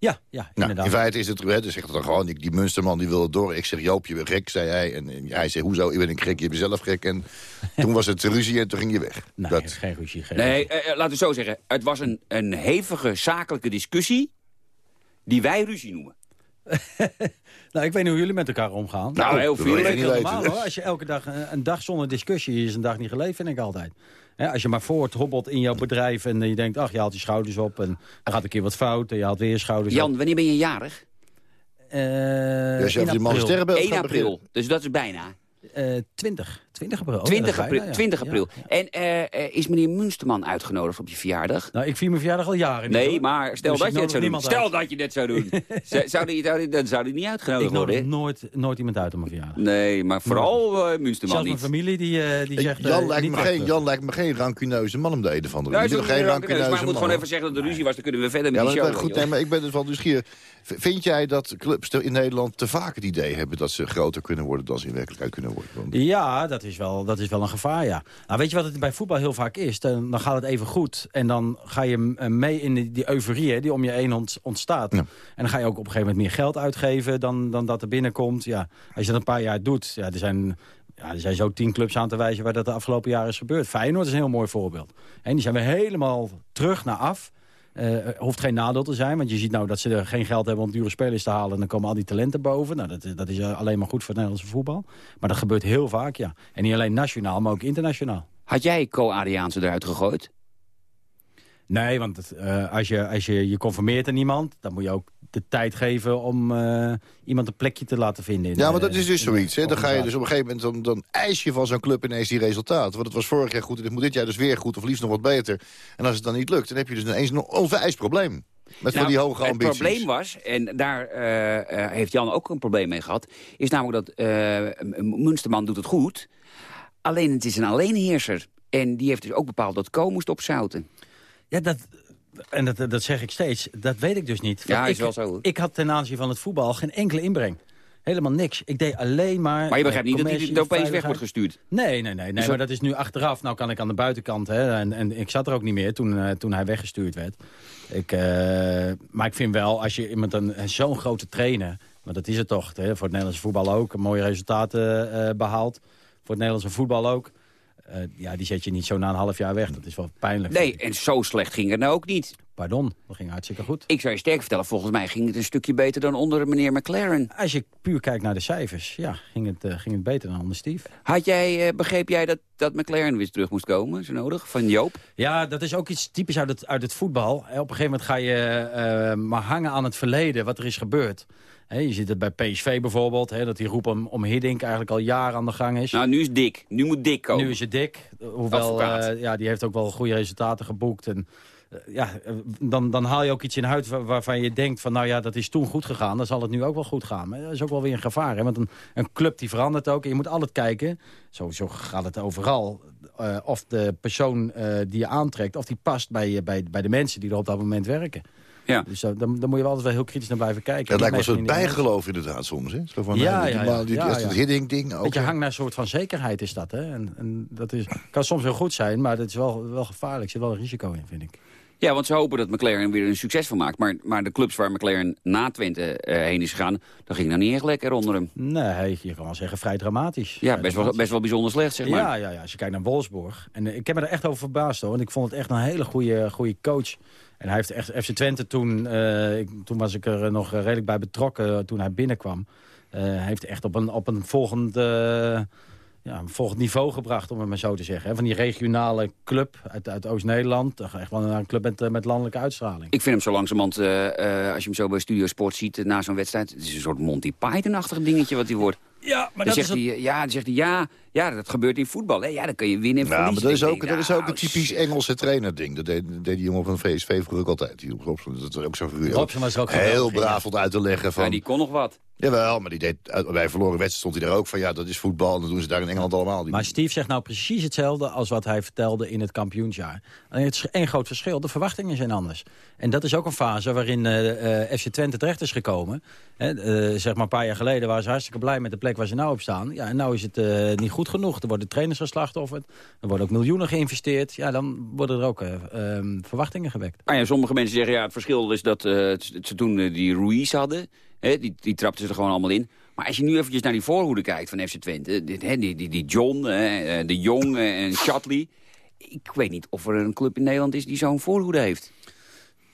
Ja, ja Nou, inderdaad. in feite is het, hè, dus zegt het dan gewoon, ik, die Munsterman die wilde door. Ik zeg, Joop, je bent gek, zei hij. En, en hij zei, hoezo, ik ben ik gek, je bent zelf gek. En toen was het ruzie en toen ging je weg. nee, dat, geen ruzie. Geen Nee, ruzie. eh, eh, laten we het zo zeggen. Het was een, een hevige zakelijke discussie die wij ruzie noemen. Nou, ik weet niet hoe jullie met elkaar omgaan. Nou, heel dat wil je vriendelijk. niet Helemaal hoor. Als je elke dag een, een dag zonder discussie is een dag niet geleefd, vind ik altijd. Hè, als je maar voorthobbelt in jouw bedrijf en je denkt, ach, je haalt je schouders op en er gaat een keer wat fout en je haalt weer je schouders Jan, op. wanneer ben je jarig? Eh, ja, als je in over die man april. sterrenbeeld 1 gaat beginnen. april. Dus dat is bijna. Eh, 20. 20 april. Oh, 20 dat is april. bijna, ja. 20 april. Ja, ja. En eh, eh, is meneer Munsterman uitgenodigd op je verjaardag? Nou, ik vier mijn verjaardag al jaren niet, Nee, hoor. maar stel Dus dat ik je het nodig zou doen. Stel uit. dat je dit zou doen. zou, zou die, zou die- dan zou die niet Ik uitgenodigd nodig worden. nooit, nooit iemand uit op mijn verjaardag. Nee, maar vooral eh Munsterman Zelfs mijn niet. familie die, die zegt... Jan, lijkt niet me geen. Jan lijkt me geen rancuneuze man om de ene van de Ja, is Ik geen niet rankeneus, maar rancuneuze ik moet gewoon even zeggen dat de ruzie was. Dan kunnen we verder met die show. goed, maar ik ben dus wel nieuwsgierig. Vind jij dat clubs in Nederland te vaak het idee hebben... dat ze groter kunnen worden dan ze in werkelijkheid kunnen worden? Ja, dat is, wel, dat is wel een gevaar, ja. Nou, weet je wat het bij voetbal heel vaak is? Dan, dan gaat het even goed. En dan ga je eh, mee in die, die euforie hè, die om je heen ont- ontstaat. Ja. En dan ga je ook op een gegeven moment meer geld uitgeven... dan, dan dat er binnenkomt. Ja, als je dat een paar jaar doet... Ja, er zijn... Ja, er zijn zo tien clubs aan te wijzen waar dat de afgelopen jaren is gebeurd. Feyenoord is een heel mooi voorbeeld. En die zijn we helemaal terug naar af. Eh, hoeft geen nadeel te zijn, want je ziet nou dat ze geen geld hebben om dure spelers te halen. En dan komen al die talenten boven. Nou, dat, dat is alleen maar goed voor het Nederlandse voetbal. Maar dat gebeurt heel vaak, ja. En niet alleen nationaal, maar ook internationaal. Had jij Co-Adriaanse eruit gegooid? Nee, want het, eh, als, je, als je je conformeert aan iemand... dan moet je ook de tijd geven om eh, iemand een plekje te laten vinden. In, Ja, maar eh, dat is dus zoiets. Hè. Dan ga je dus op een gegeven moment... Dan, dan eis je van zo'n club ineens die resultaten. Want het was vorig jaar goed en het moet dit jaar dus weer goed... of liefst nog wat beter. En als het dan niet lukt, dan heb je dus ineens een onvereist probleem. Met van Nou, die hoge ambities. Het probleem was, en daar eh, eh, heeft Jan ook een probleem mee gehad... is namelijk dat eh, M- Munsterman doet het goed. Alleen het is een alleenheerser. En die heeft dus ook bepaald dat Co moest opzouten. Ja, dat, en dat, dat zeg ik steeds. Dat weet ik dus niet. Ja, Want is ik, wel zo. Ik had ten aanzien van het voetbal geen enkele inbreng. Helemaal niks. Ik deed alleen maar... Maar je begrijpt niet dat hij opeens weg wordt gestuurd. Nee, nee, nee. nee maar dat- is nu achteraf. Nou kan ik aan de buitenkant. Hè, en, en ik zat er ook niet meer toen, eh, toen hij weggestuurd werd. Ik, eh, maar ik vind wel, als je iemand zo'n grote trainer... maar dat is het toch, hè, voor het Nederlandse voetbal ook... mooie resultaten eh, behaald. Voor het Nederlandse voetbal ook. Eh, ja, die zet je niet zo na een half jaar weg. Dat is wel pijnlijk. Nee, en zo slecht ging het nou ook niet. Pardon, dat ging hartstikke goed. Ik zou je sterk vertellen, volgens mij ging het een stukje beter dan onder meneer McLaren. Als je puur kijkt naar de cijfers, ja, ging het, eh, ging het beter dan onder Steve. Had jij, eh, begreep jij dat, dat McLaren weer terug moest komen, zo nodig, van Joop? Ja, dat is ook iets typisch uit het, uit het voetbal. Op een gegeven moment ga je maar hangen aan het verleden, wat er is gebeurd. Je ziet het bij PSV bijvoorbeeld, dat die roep om, om Hiddink eigenlijk al jaren aan de gang is. Nou, nu is Dick. Nu moet Dick komen. Nu is het dik. Hoewel, eh, ja, die heeft ook wel goede resultaten geboekt. En, eh, ja, eh, dan, dan haal je ook iets in huid waar- waarvan je denkt van... nou ja, dat is toen goed gegaan, dan zal het nu ook wel goed gaan. Maar dat is ook wel weer een gevaar. Hè? Want een, een club die verandert ook. En je moet altijd kijken, zo, zo gaat het overal... of de persoon die je aantrekt, of die past bij, bij, bij de mensen die er op dat moment werken. Ja. Dus eh, dan, dan moet je wel altijd wel heel kritisch naar blijven kijken. Het lijkt Niet een soort bijgeloof inderdaad soms. Hè? Zo van, Ja, eh, die ja, ja. die, Ja, dat ja. hidding-ding ook. Je hangt naar een soort van zekerheid is dat. Hè? En, en dat is, kan soms heel goed zijn, maar dat is wel, wel gevaarlijk. Er zit wel een risico in, vind ik. Ja, want ze hopen dat McLaren weer een succes van maakt. Maar, maar de clubs waar McLaren na Twente eh, heen is gegaan... dat ging nou niet echt lekker onder hem. Nee, je kan wel zeggen vrij dramatisch. Ja, Vrij best wel, best wel bijzonder slecht, zeg maar. Ja, ja, ja, als je kijkt naar Wolfsburg. En ik heb me er echt over verbaasd hoor. Want ik vond het echt een hele goede, goede coach. En hij heeft echt FC Twente toen... eh, ik, toen was ik er eh, nog redelijk bij betrokken eh, toen hij binnenkwam. Eh, hij heeft echt op een, op een volgend... ja, een volgend niveau gebracht, om het maar zo te zeggen. Hè. Van die regionale club uit, uit Oost-Nederland. Dan ga je Echt wel naar een club met, met landelijke uitstraling. Ik vind hem zo langzamerhand, eh, eh, als je hem zo bij Studio Sport ziet... na zo'n wedstrijd, het is een soort Monty Python-achtig dingetje wat hij wordt. Ja, maar dan dat zegt is hij, ja, dan zegt hij, ja, ja, dat gebeurt in voetbal. Hè. Ja, dan kun je winnen en Ja, verliezen. maar dat is ook, denk, dat is nou, ook een typisch Engelse trainerding. Dat deed, deed die jongen van VSV vroeger ook altijd. Die Robson, dat is ook zo figuur. Robson was ook Heel braaf om uit te leggen van... Ja, die kon nog wat. Jawel, maar die deed, bij verloren wedstrijd stond hij er ook van... ja, dat is voetbal en dat doen ze daar in Engeland allemaal. Die- Maar Steve zegt nou precies hetzelfde als wat hij vertelde in het kampioensjaar. Alleen het is één groot verschil, de verwachtingen zijn anders. En dat is ook een fase waarin eh, eh, FC Twente terecht is gekomen. Hè, eh, zeg maar een paar jaar geleden waren ze hartstikke blij met de plek waar ze nou op staan. Ja, en nou is het eh, niet goed genoeg. Er worden trainers geslachtofferd, er worden ook miljoenen geïnvesteerd. Ja, dan worden er ook eh, ehm, verwachtingen gewekt. Ah ja, sommige mensen zeggen, ja, het verschil is dat eh, ze toen eh, die Ruiz hadden. Hè, die, die trapten ze er gewoon allemaal in. Maar als je nu eventjes naar die voorhoede kijkt van FC Twente... Die, die, die John, de Jong en Shatley... Ik weet niet of er een club in Nederland is die zo'n voorhoede heeft.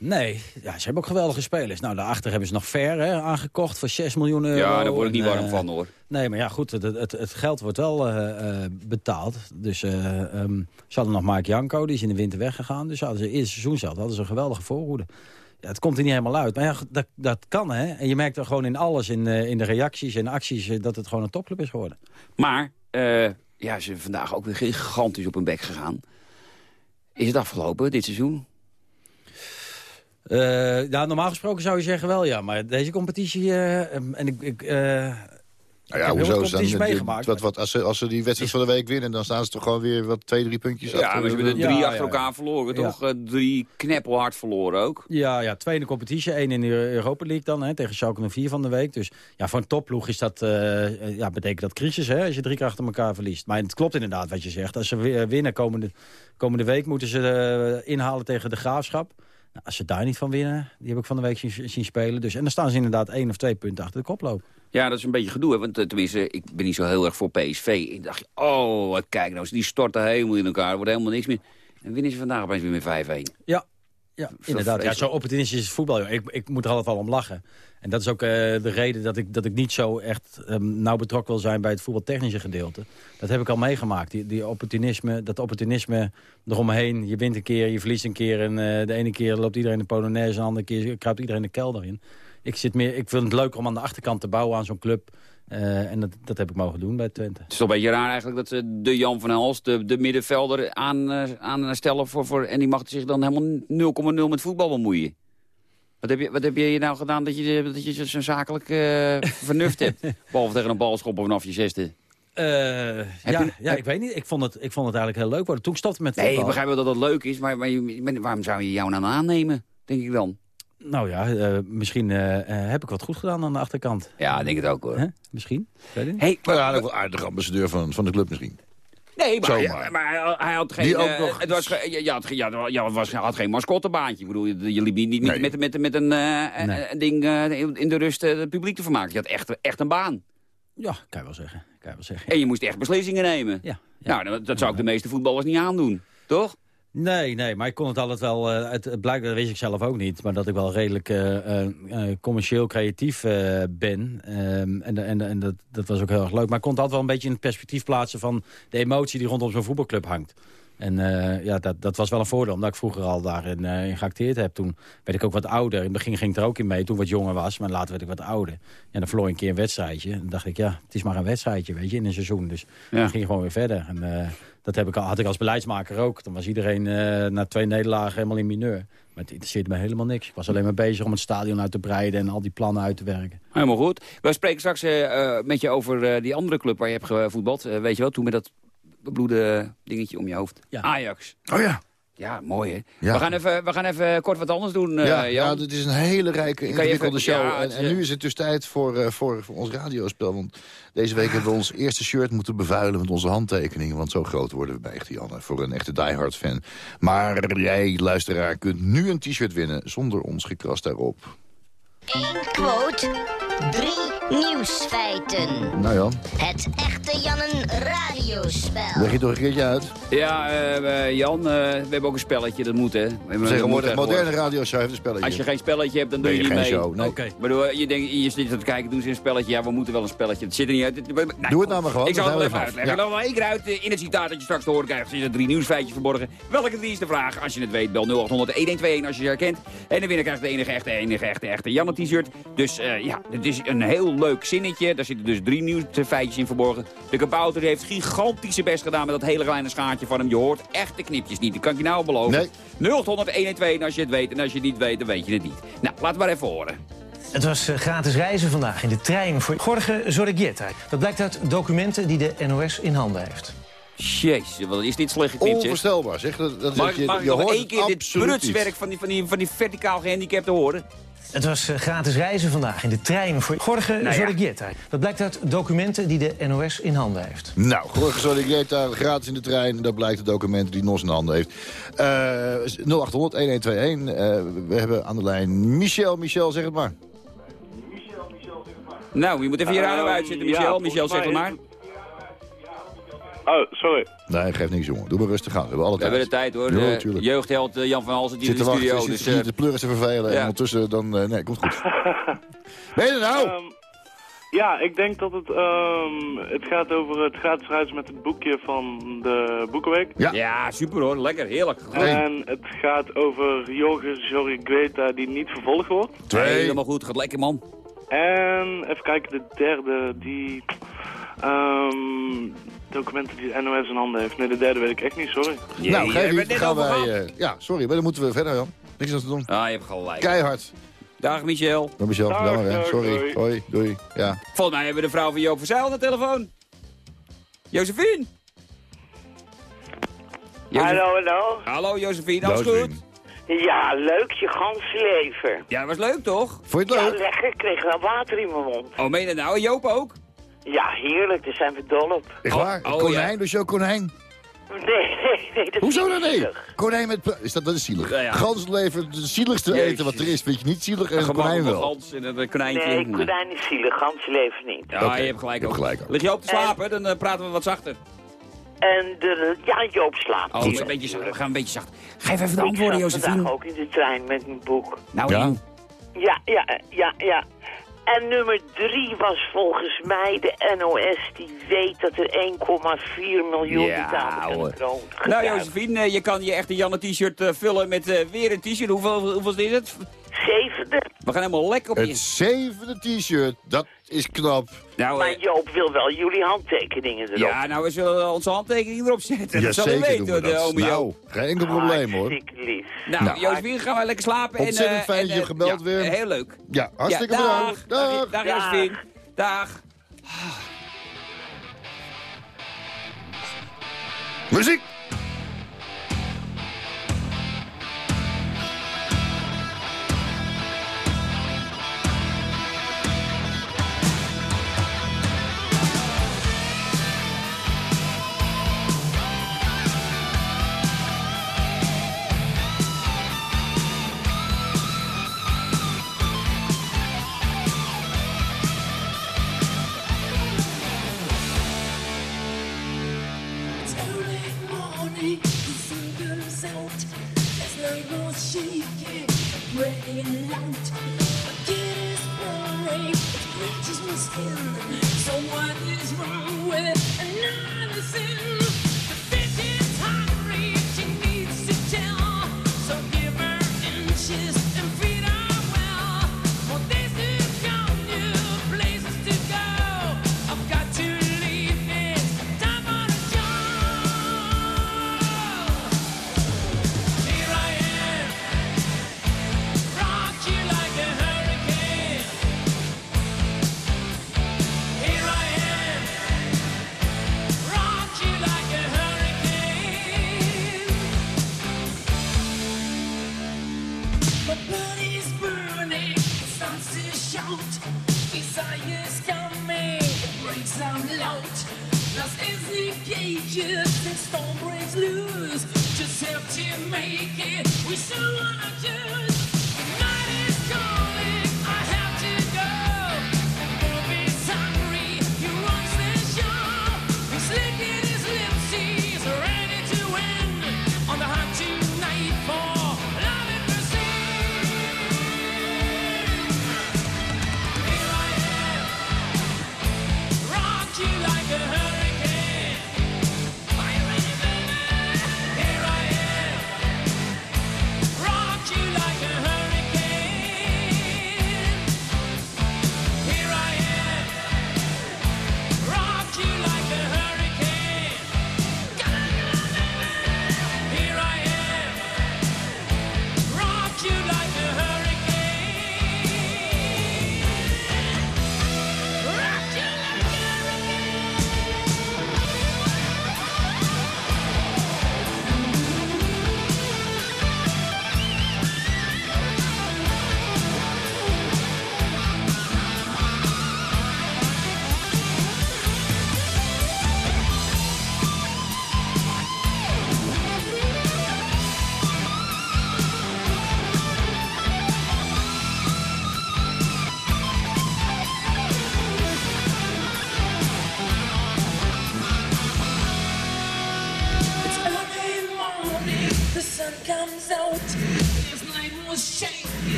Nee, ja, ze hebben ook geweldige spelers. Nou, daarachter hebben ze nog Ver hè, aangekocht voor 6 miljoen euro. Ja, daar word ik niet warm eh, van, hoor. Nee, maar ja, goed, het, het, het geld wordt wel eh, eh, betaald. Dus eh, ehm, ze hadden nog Mark Janko, die is in de winter weggegaan. Dus hadden ze eerste seizoen zelf hadden ze een geweldige voorhoede. Ja, het komt er niet helemaal uit. Maar ja, dat, dat kan, hè. En je merkt er gewoon in alles, in, in de reacties en acties... dat het gewoon een topclub is geworden. Maar, ja, ze zijn vandaag ook weer gigantisch op hun bek gegaan. Is het afgelopen, dit seizoen? Eh, ja, normaal gesproken zou je zeggen wel, ja. Maar deze competitie... eh, en ik... ik Nou ik ja, hoezo? competities dan- meegemaakt. Wat, wat, als, ze, als ze die wedstrijd van de week winnen, dan staan ze toch gewoon weer wat twee, drie puntjes Ja, achter. maar ze hebben er Ja, drie ja, achter ja. elkaar verloren, Ja. toch? Eh, drie kneppelhard verloren ook. Ja, ja, twee in de competitie, één in de Europa League dan, hè, tegen Schalke 04 van de week. Dus ja, voor een topploeg is dat, eh, ja, betekent dat crisis, hè, als je drie keer achter elkaar verliest. Maar het klopt inderdaad wat je zegt. Als ze weer winnen komende, komende week, moeten ze inhalen tegen de Graafschap. Nou, als ze daar niet van winnen, die heb ik van de week zien, zien spelen. Dus, en dan staan ze inderdaad één of twee punten achter de koploop. Ja, dat is een beetje gedoe, hè? want eh, tenminste, ik ben niet zo heel erg voor PSV. Ik dacht, oh, wat kijk nou die storten helemaal in elkaar, er wordt helemaal niks meer. En winnen ze vandaag opeens weer met 5-1. Ja, ja inderdaad. Ja, zo opportunistisch is voetbal. joh. Ik, ik moet er altijd wel om lachen. En dat is ook eh, de reden dat ik, dat ik niet zo echt um, nauw betrokken wil zijn bij het voetbaltechnische gedeelte. Dat heb ik al meegemaakt. Die, die opportunisme, dat opportunisme eromheen. Je wint een keer, je verliest een keer. En eh, de ene keer loopt iedereen de Polonaise, de andere keer kruipt iedereen de kelder in. Ik, zit meer, ik vind het leuker om aan de achterkant te bouwen aan zo'n club. Eh, en dat, dat heb ik mogen doen bij Twente. Het is toch een beetje raar eigenlijk dat ze de Jan van Hals, de, de middenvelder, aan, eh, aanstellen voor, voor... En die mag zich dan helemaal 0,0 met voetbal bemoeien. Wat heb, je, wat heb je nou gedaan dat je, dat je zo'n zakelijk eh, vernuft hebt? Behalve tegen een bal schoppen vanaf je zesde. Eh, ja, je- ja, ik weet niet. Ik vond, het, ik vond het eigenlijk heel leuk worden. Toen ik stopte met Nee, voetbal. ik begrijp wel dat dat leuk is, maar, maar waarom zou je jou nou aannemen, denk ik dan? Nou ja, eh, misschien eh, eh, heb ik wat goed gedaan aan de achterkant. Ja, ik denk het ook hoor. Hè? Misschien. Weet niet. Hey, Maar ja, ook wel aardige ambassadeur van, van de club misschien. Nee, maar, Zomaar. ja, maar hij- had geen... Die ook nog- het was, je, je had, je had, was, had geen mascottebaantje. Ik bedoel, je, je liep niet niet Nee. met, met, met een, eh, Nee. een ding eh, in de rust eh, het publiek te vermaken. Je had echt, echt een baan. Ja, kan je wel zeggen. Kan je wel zeggen. En je moest echt beslissingen nemen. Ja, ja. Nou, dat, dat zou ik de meeste voetballers niet aandoen. Toch? Nee, nee, maar ik kon het altijd wel... eh, het, het blijkt, dat wist ik zelf ook niet... maar dat ik wel redelijk eh, eh, commercieel creatief ben. Ehm, en en, en dat, dat was ook heel erg leuk. Maar ik kon het altijd wel een beetje in het perspectief plaatsen... van de emotie die rondom zo'n voetbalclub hangt. En ja, dat, dat was wel een voordeel, omdat ik vroeger al daarin in geacteerd heb. Toen werd ik ook wat ouder. In het begin ging ik er ook in mee, toen ik wat jonger was. Maar later werd ik wat ouder. En dan verloor ik een keer een wedstrijdje. En dan dacht ik, ja, het is maar een wedstrijdje, weet je, in een seizoen. Dus Ja. dan ging je gewoon weer verder. En dat heb ik, al- had ik als beleidsmaker ook. Dan was iedereen eh, na twee nederlagen helemaal in mineur. Maar het interesseerde me helemaal niks. Ik was alleen maar bezig om het stadion uit te breiden... en al die plannen uit te werken. Helemaal goed. We spreken straks eh, eh, met je over eh, die andere club waar je hebt gevoetbald. Eh, weet je wel, toen met dat bebloede dingetje om je hoofd. Ja. Ajax. Oh ja. Ja, mooi hè. Ja. We, gaan even, we gaan even kort wat anders doen, eh ja, Jan. ja, dit is een hele rijke, ingewikkelde even- show. ja, en, en nu is het dus tijd voor, eh, voor, voor ons radiospel. Want deze week hebben we ons eerste shirt moeten bevuilen met onze handtekeningen. Want zo groot worden we bij Echte Janne voor een echte diehard fan. Maar jij, luisteraar, kunt nu een t-shirt winnen zonder ons gekrast daarop. Eén quote, drie Nieuwsfeiten. Nou Jan, Het echte Jannen radiospel. leg je toch een keertje uit. Ja, eh, eh, Jan, eh, we hebben ook een spelletje, dat moet hè. We Tegenwoordig, moderne radioshow heeft een spelletje. Als je geen spelletje hebt, dan doe je niet mee. show, nee. Oké. Maar doe- je, denkt, je zit te kijken, doen ze een spelletje. Ja, we moeten wel een spelletje. Het zit er niet uit. Het- nou, Doe het nou maar gewoon, Ik zal het wel even er uitleggen. vanaf. Dan wel één keer uit in het citaat dat je straks te horen krijgt. Zitten drie nieuwsfeitjes verborgen. Welke drie is de vraag? Als je het weet, bel 0800 1121 als je ze herkent. En de winnaar krijgt de enige echte, enige echte, echte Janne t-shirt. Dus eh, ja, het is een heel leuk zinnetje. Daar zitten dus drie nieuwsfeitjes in verborgen. De kabouter heeft gigantische best gedaan met dat hele kleine schaartje van hem. Je hoort echt de knipjes niet. Dat kan ik je nou beloven. Nee. 0800 1121 als je het weet. En als je het niet weet, dan weet je het niet. Nou, laten we maar even horen. Het was eh, gratis reizen vandaag in de trein voor Jorge Zorreguieta. Dat blijkt uit documenten die de NOS in handen heeft. Jezus, wat is dit slecht geknipt. Onvoorstelbaar, zeg. Dat, dat, Mag, je, mag je nog hoort één keer dit prutswerk van die, van, die, van die verticaal gehandicapten horen? Het was eh, gratis reizen vandaag in de trein voor Jorge Nou ja. Dat blijkt uit documenten die de NOS in handen heeft. Nou, Jorge Soligreta, gratis in de trein. Dat blijkt de documenten die NOS in de handen heeft. Eh 0800 1121. Eh, we hebben aan de lijn Michel. Michel, zeg het maar. Nou, je moet even Ehm, uitzetten, ja, Michel. Michel, zeg het maar. Oh, sorry. Nee, geeft niks, jongen. Doe maar rustig aan. We hebben alle We hebben tijd. de tijd, hoor. Ja, De natuurlijk. jeugdheld eh, Jan van Halsen, die Zit in te de studio. zit Dus, hier eh, de pleuris te vervelen. ja. En ondertussen dan... eh, nee, komt goed. ben je er nou? Ehm, ja, ik denk dat het, ehm, het gaat over het gratis reizen met het boekje van de Boekenweek. Ja. ja, super hoor. Lekker, heerlijk. Goed. En het gaat over Jorge Zorrigueta die niet vervolgd wordt. Twee. Helemaal goed, gaat lekker man. En even kijken, de derde die... ehm, documenten die de NOS in handen heeft. Nee, de derde weet ik echt niet, sorry. nou, je geef net Gaan wij... eh, ja, sorry, maar dan moeten we verder, Jan. Niks aan te doen. Ah, je hebt gelijk. Keihard. Dag Michel. Dan Michel, Dag, dag, Sorry. doei. Hoi, doei. Ja. Volgens mij hebben we de vrouw van Joop Verzeil aan de telefoon. Josephine. Jozef- Hallo, hallo. Hallo Josephine, alles Josephine. goed? Ja, leuk, je ganse leven. Ja, dat was leuk toch? Vond je het Ja, leuk? lekker. Ik kreeg wel water in mijn mond. Oh, meen je dat nou? Joop ook? Ja, heerlijk. Daar zijn we dol op. Echt Oh, waar? oh, konijn, ja. dus jouw konijn? Nee, nee, nee. Dat is Hoezo dan nee? Konijn met... Is dat, dat is zielig. Ja, ja. Gansleven, het zieligste Jezus. eten wat er is. Vind je niet zielig en een Gewoon konijn een wel. gans en een konijntje. Nee, konijn is zielig. Ganse leven niet. Ja, Oké, je hebt gelijk je hebt gelijk. Lig je op te slapen, dan eh, praten we wat zachter. En de, ja, Joop slaapt. Oh, een beetje zacht. we gaan een beetje zacht. Geef even de Ik antwoorden, zat Josephine. vandaag ook in de trein met een boek. Nou, Ja. Ja, ja, ja, ja. En nummer drie was volgens mij de NOS die weet dat er 1,4 miljoen Ja, hoor. kroon Nou, Josephine, eh, je kan je echte Janne t-shirt eh, vullen met eh, weer een t-shirt. Hoeveel, hoeveel is het? Zevende. We gaan helemaal lekker op Het je... zevende t-shirt, dat is knap. Nou, Maar eh, Joop wil wel jullie handtekeningen erop. ja, nou, we zullen onze handtekening erop zetten. dat zal je weten, doen we de dat. ome Nou, geen enkel probleem hoor. Hartstikke lief. Nou, Nou, gaan we lekker slapen. en, Ontzettend eh, fijn en, dat je eh, gebeld ja, weer. Heel leuk. Ja, hartstikke Ja, bedankt. Dag, Dag. dag Dag. Josephine. Dag. Muziek!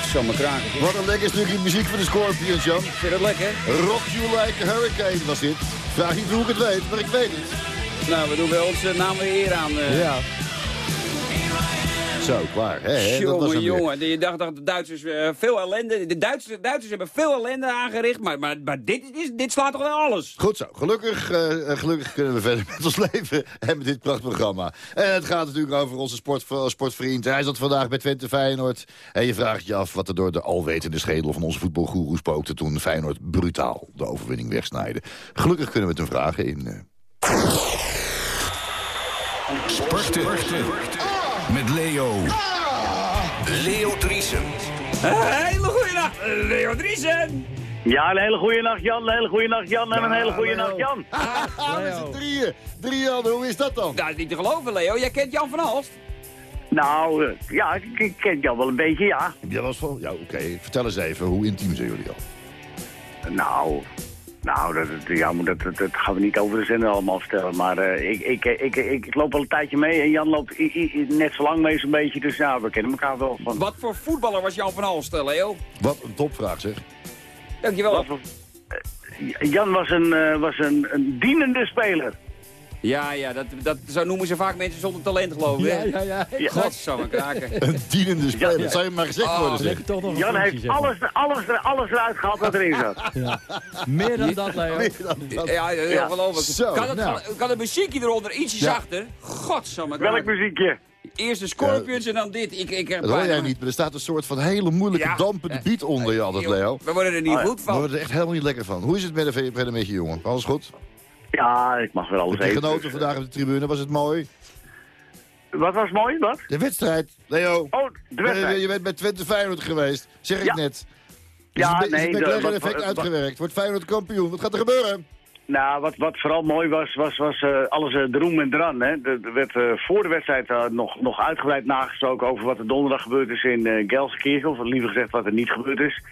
Godsamme kraken. Wat een lekker stukje muziek van de Scorpions, Jan. Ik vind het lekker. Rock You Like a Hurricane was dit. Vraag niet hoe ik het weet, maar ik weet het. Nou, we doen wel onze naam weer eer aan. eh. Ja. Zo, klaar. Hè, hè? Dat was Jongen, jongen. Je dacht dat de Duitsers eh, veel ellende... De Duitsers, Duitsers hebben veel ellende aangericht, maar, maar, maar dit, is, dit slaat toch wel alles? Goed zo. Gelukkig, eh, eh, gelukkig kunnen we verder met ons leven en met dit prachtprogramma. En het gaat natuurlijk over onze sport, sportvriend. Hij zat vandaag bij Twente Feyenoord. En je vraagt je af wat er door de alwetende schedel van onze voetbalgoeroe spookte... toen Feyenoord brutaal de overwinning wegsnijde. Gelukkig kunnen we het hem vragen in... eh, Sporten. Met Leo. Leo Driesen. Hele goede nacht, Leo Driesen. Ja, een hele goede nacht Jan, een hele goede nacht Jan en een hele goede nacht Jan. Ah, met z'n drieën. Drie Jan, hoe is dat dan? Dat is niet te geloven, Leo. Jij kent Jan van Halst. Nou, eh, ja, ik, ik ken Jan wel een beetje, ja. Heb jij wel eens van... Ja, oké. Vertel eens even, hoe intiem zijn jullie al? Nou, nou dat, ja, dat, dat, dat gaan we niet over de zender allemaal vertellen. Maar eh, ik, ik, ik, ik, ik loop al een tijdje mee en Jan loopt i- i- net zo lang mee zo'n beetje. Dus ja, we kennen elkaar wel van. Wat voor voetballer was Jan van eh, Leo? Wat een topvraag, zeg. Dankjewel. Jan was een, eh, was een, een dienende speler. Ja, ja, dat, dat, zo noemen ze vaak mensen zonder talent, geloof ik. Ja, ja, ja. Ja. Godsamme kraken. Een dienende speler, dat zou je maar gezegd Oh, worden, zeg. Jan heeft alles, alles, alles eruit gehaald wat erin zat. Meer dan dat, Leo. Ja, heel ongelooflijk. Zo, kan, het, nou. kan het muziekje eronder ietsje Ja. zachter? Godsamme Welk kraken. muziekje? Eerst de Scorpions en dan dit. Ik, ik, Dat hoor jij niet, maar er staat een soort van hele moeilijke Ja. dampende beat onder je altijd, joh, Leo. we worden er niet Oh ja, goed van. We worden er echt helemaal niet lekker van. Hoe is het met de verder met je jongen? Alles goed? Ja, ik mag wel alles eten. genoten dus, vandaag op de tribune? Was het mooi? Wat was mooi, wat? De wedstrijd, Leo. Oh, de wedstrijd. Je, bent bij Twente Feyenoord geweest, zeg ik Ja. net. Is Ja, het, is nee, het de- met wat- effect wat- uitgewerkt? Wordt Feyenoord kampioen? Wat gaat er gebeuren? Nou, wat, wat vooral mooi was, was, was eh, alles eh, de roem en dran. Hè. Er er werd eh, voor de wedstrijd nog, nog uitgebreid nagestoken over wat er donderdag gebeurd is in uh, Gelsenkirchen. Of liever gezegd wat er niet gebeurd is.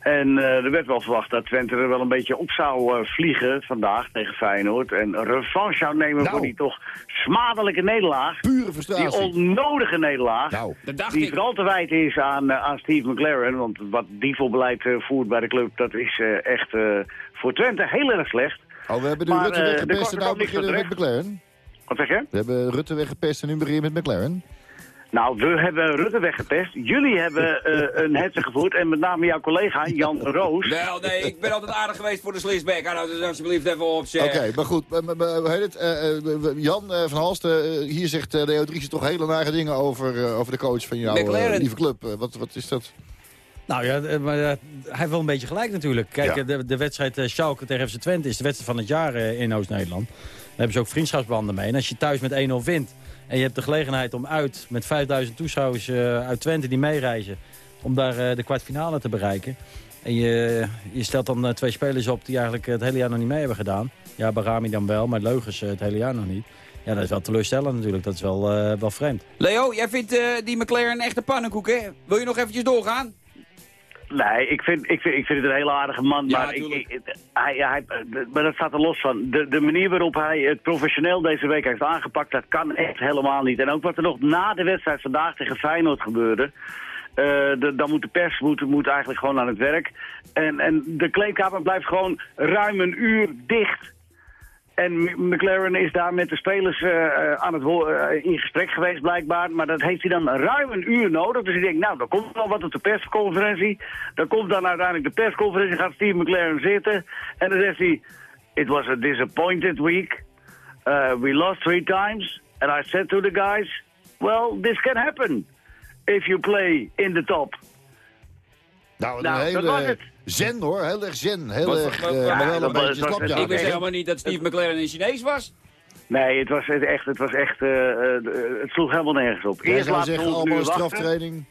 En eh, er werd wel verwacht dat Twente er wel een beetje op zou eh, vliegen vandaag tegen Feyenoord. En revanche zou nemen voor die toch smadelijke nederlaag. Pure Die frustratie. onnodige nederlaag. Nou, Dat dacht die ik. vooral te wijten is aan, eh, aan Steve McLaren. Want wat die voor beleid voert bij de club, dat is eh, echt eh, voor Twente heel erg slecht. Oh, we hebben nu Maar, Rutte weggepest en nou niks beginnen met McLaren. Wat zeg je? We hebben Rutte weggepest en nu beginnen we met McLaren. Nou, we hebben Rutte weggepest. Jullie hebben eh, een hetze gevoerd. En met name jouw collega Jan Roos. Wel, nee, ik ben altijd aardig geweest voor de Slisbeck. Hou nou dus alsjeblieft even op. Oké, maar goed. maar Hoe heet het? Eh, eh, Jan eh, van Halsten, eh, hier zegt eh, Leo Driessen toch hele nare dingen over, eh, over de coach van jouw eh, lieve club. Eh, wat, wat is dat? Nou ja, eh, maar eh, hij heeft wel een beetje gelijk natuurlijk. Kijk, Ja. eh, de, de wedstrijd eh, Schalke tegen FC Twente is de wedstrijd van het jaar eh, in Oost-Nederland. Daar hebben ze ook vriendschapsbanden mee. En als je thuis met 1-0 wint en je hebt de gelegenheid om uit met 5000 toeschouwers eh, uit Twente die meereizen... om daar eh, de kwartfinale te bereiken. En je, je stelt dan eh, twee spelers op die eigenlijk het hele jaar nog niet mee hebben gedaan. Ja, Barami dan wel, maar Leugens het hele jaar nog niet. Ja, dat is wel teleurstellend natuurlijk. Dat is wel, wel vreemd. Leo, jij vindt die McLaren een echte pannenkoek, hè? Wil je nog eventjes doorgaan? Nee, ik vind, ik, vind, ik vind het een hele aardige man. Ja, maar, ik, ik- hij, hij, maar dat staat er los van. De, de manier waarop hij het professioneel deze week heeft aangepakt, dat kan echt helemaal niet. En ook wat er nog na de wedstrijd vandaag tegen Feyenoord gebeurde. eh, de- dan moet de pers moet, moet eigenlijk gewoon aan het werk. En, en de kleedkamer blijft gewoon ruim een uur dicht. En McLaren is daar met de spelers eh, eh, aan het eh, in gesprek geweest blijkbaar. Maar dat heeft hij dan ruim een uur nodig. Dus ik denk, nou, dan komt wel wat op de persconferentie. Dan komt dan uiteindelijk de persconferentie, gaat Steve McLaren zitten. En dan zegt hij, it was a disappointed week. We lost three times. And I said to the guys, well, this can happen. if you play in the top. Nou, Nou, een was hele zen hoor, heel erg zen. Heel Wat- erg, wat- eh, ja, maar wel dat een was- beetje slapjaar. Ik wist helemaal niet dat Steve McLaren een Chinees was. Nee, het was echt, het was echt, eh, eh, het sloeg helemaal nergens op. Jij Eerst we zeggen, allemaal straftraining.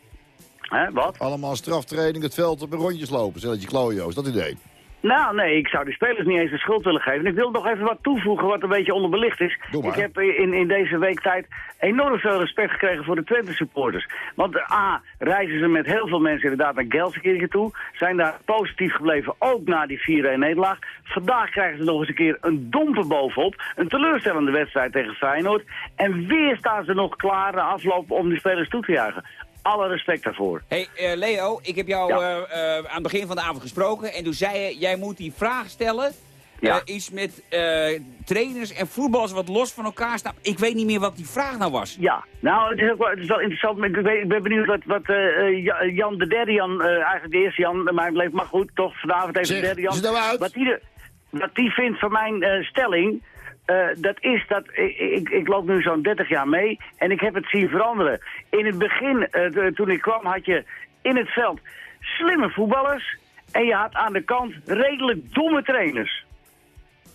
Hè, wat? Allemaal straftraining, het veld op en rondjes lopen. Zodat je klojo's, dat idee. Nou, nee, ik zou de spelers niet eens de schuld willen geven. Ik wil nog even wat toevoegen wat een beetje onderbelicht is. Ik heb in, in deze week tijd enorm veel respect gekregen voor de Twente supporters. Want eh, A, reizen ze met heel veel mensen inderdaad naar Gelsenkirchen toe. Zijn daar positief gebleven, ook na die 4-1 nederlaag. Vandaag krijgen ze nog eens een keer een domper bovenop. Een teleurstellende wedstrijd tegen Feyenoord. En weer staan ze nog klaar na afloop om die spelers toe te juichen. Alle respect daarvoor. hey, eh, Leo, ik heb jou Ja. eh, eh, aan het begin van de avond gesproken. En toen zei je, jij moet die vraag stellen. Ja. Eh, iets met eh, trainers en voetballers wat los van elkaar staan. Ik weet niet meer wat die vraag nou was. Ja, nou, het is, ook wel, het is wel interessant. Maar ik, weet- ik ben benieuwd wat, wat eh, eh, Ja- Jan de derde Jan, eh, eigenlijk de eerste Jan, mijn bleef maar goed, toch vanavond even Zeg, de derde Jan. nou uit? Wat die, de- wat die vindt van mijn eh, stelling, eh, dat is dat, ik, ik, ik loop nu zo'n 30 jaar mee en ik heb het zien veranderen. In het begin, eh, toen ik kwam, had je in het veld slimme voetballers en je had aan de kant redelijk domme trainers.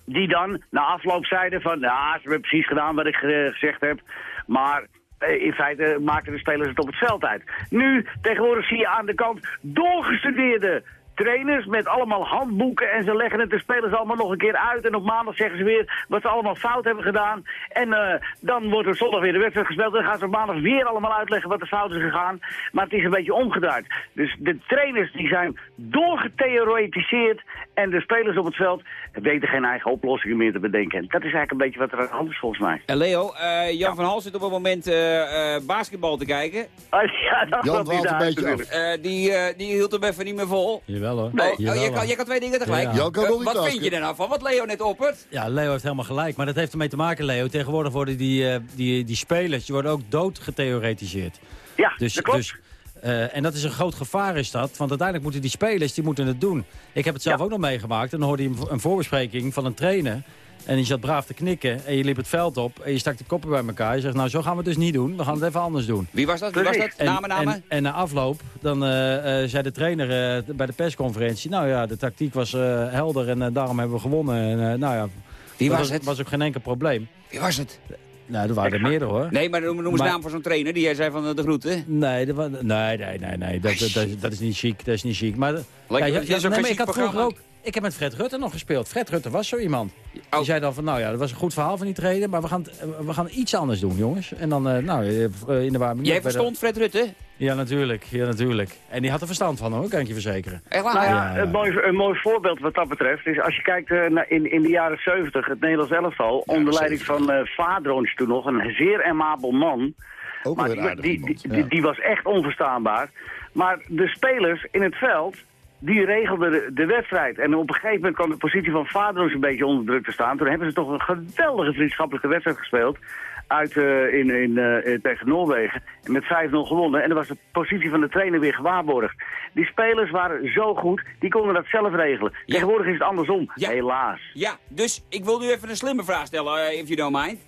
Die dan na afloop zeiden van, ja, ze hebben precies gedaan wat ik gezegd heb. Maar eh, in feite maakten de spelers het op het veld uit. Nu, tegenwoordig zie je aan de kant doorgestudeerde trainers met allemaal handboeken en ze leggen het de spelers allemaal nog een keer uit. En op maandag zeggen ze weer wat ze allemaal fout hebben gedaan. En eh, dan wordt er zondag weer de wedstrijd gespeeld. En dan gaan ze op maandag weer allemaal uitleggen wat er fout is gegaan. Maar het is een beetje omgedraaid. Dus de trainers die zijn doorgetheoretiseerd en de spelers op het veld weten geen eigen oplossingen meer te bedenken. En dat is eigenlijk een beetje wat er aan de hand is volgens mij. En Leo, eh, Jan van Hal zit op het moment eh, eh, basketbal te kijken. Ah, ja, dat Jan een beetje af. Eh, die, eh, die hield hem even niet meer vol. Jawel hoor. Jawel, oh, jij, kan, jij kan twee dingen tegelijk. Ja. Jan kan Eh, wat vind je er nou van? Wat Leo net oppert? Ja, Leo heeft helemaal gelijk. Maar dat heeft ermee te maken, Leo. Tegenwoordig worden die, eh, die, die spelers die worden ook dood getheoretiseerd. Ja, Dus, dat klopt. dus, eh, en dat is een groot gevaar is dat. Want uiteindelijk moeten die spelers die moeten het doen. Ik heb het zelf Ja. ook nog meegemaakt. En dan hoorde je een, een voorbespreking van een trainer. En die zat braaf te knikken. En je liep het veld op. En je stak de koppen bij elkaar. Je zegt, nou zo gaan we het dus niet doen. We gaan het even anders doen. Wie was dat? Wie was dat? Namen, namen? En, en na afloop, dan eh, eh, zei de trainer eh, bij de persconferentie... nou ja, de tactiek was eh, helder en daarom hebben we gewonnen. En, eh, nou ja, Wie was het? was ook geen enkel probleem. Wie was het? Nou, er waren er meerdere hoor. Nee, maar noem, noem eens Maar- naam van zo'n trainer die jij zei van de groeten. Nee, nee, nee, nee, nee. Dat, dat, dat, dat is niet chic. Dat is niet chic. Maar, Lijkt ja, is ook nee, maar ik had vroeger ook. Ik heb met Fred Rutte nog gespeeld. Fred Rutte was zo iemand. Die Oh. zei dan van, nou ja, dat was een goed verhaal van die trainer, maar we gaan, we gaan iets anders doen, jongens. En dan, eh, nou, eh, in de warming. Jij de- verstond Fred Rutte? Ja, natuurlijk. Ja, natuurlijk. En die had er verstand van, hoor, kan ik je verzekeren. Echt waar? Nou ja, Ja, ja. Een, mooi, een mooi voorbeeld wat dat betreft is als je kijkt eh, naar in, in de jaren 70, het Nederlands elftal, onder leiding van eh Vadrons toen nog, een zeer amabel man. Ook Maar die, die, iemand. die, Ja. die, die was echt onverstaanbaar. Maar de spelers in het veld, die regelden de, wedstrijd. En op een gegeven moment kwam de positie van Vadrons een beetje onder druk te staan. Toen hebben ze toch een geweldige vriendschappelijke wedstrijd gespeeld. Uit, eh, in, in, eh, tegen Noorwegen. En met 5-0 gewonnen. En dan was de positie van de trainer weer gewaarborgd. Die spelers waren zo goed, die konden dat zelf regelen. Tegenwoordig is het andersom. Ja. Helaas. Ja, dus ik wil nu even een slimme vraag stellen, eh, if you don't mind.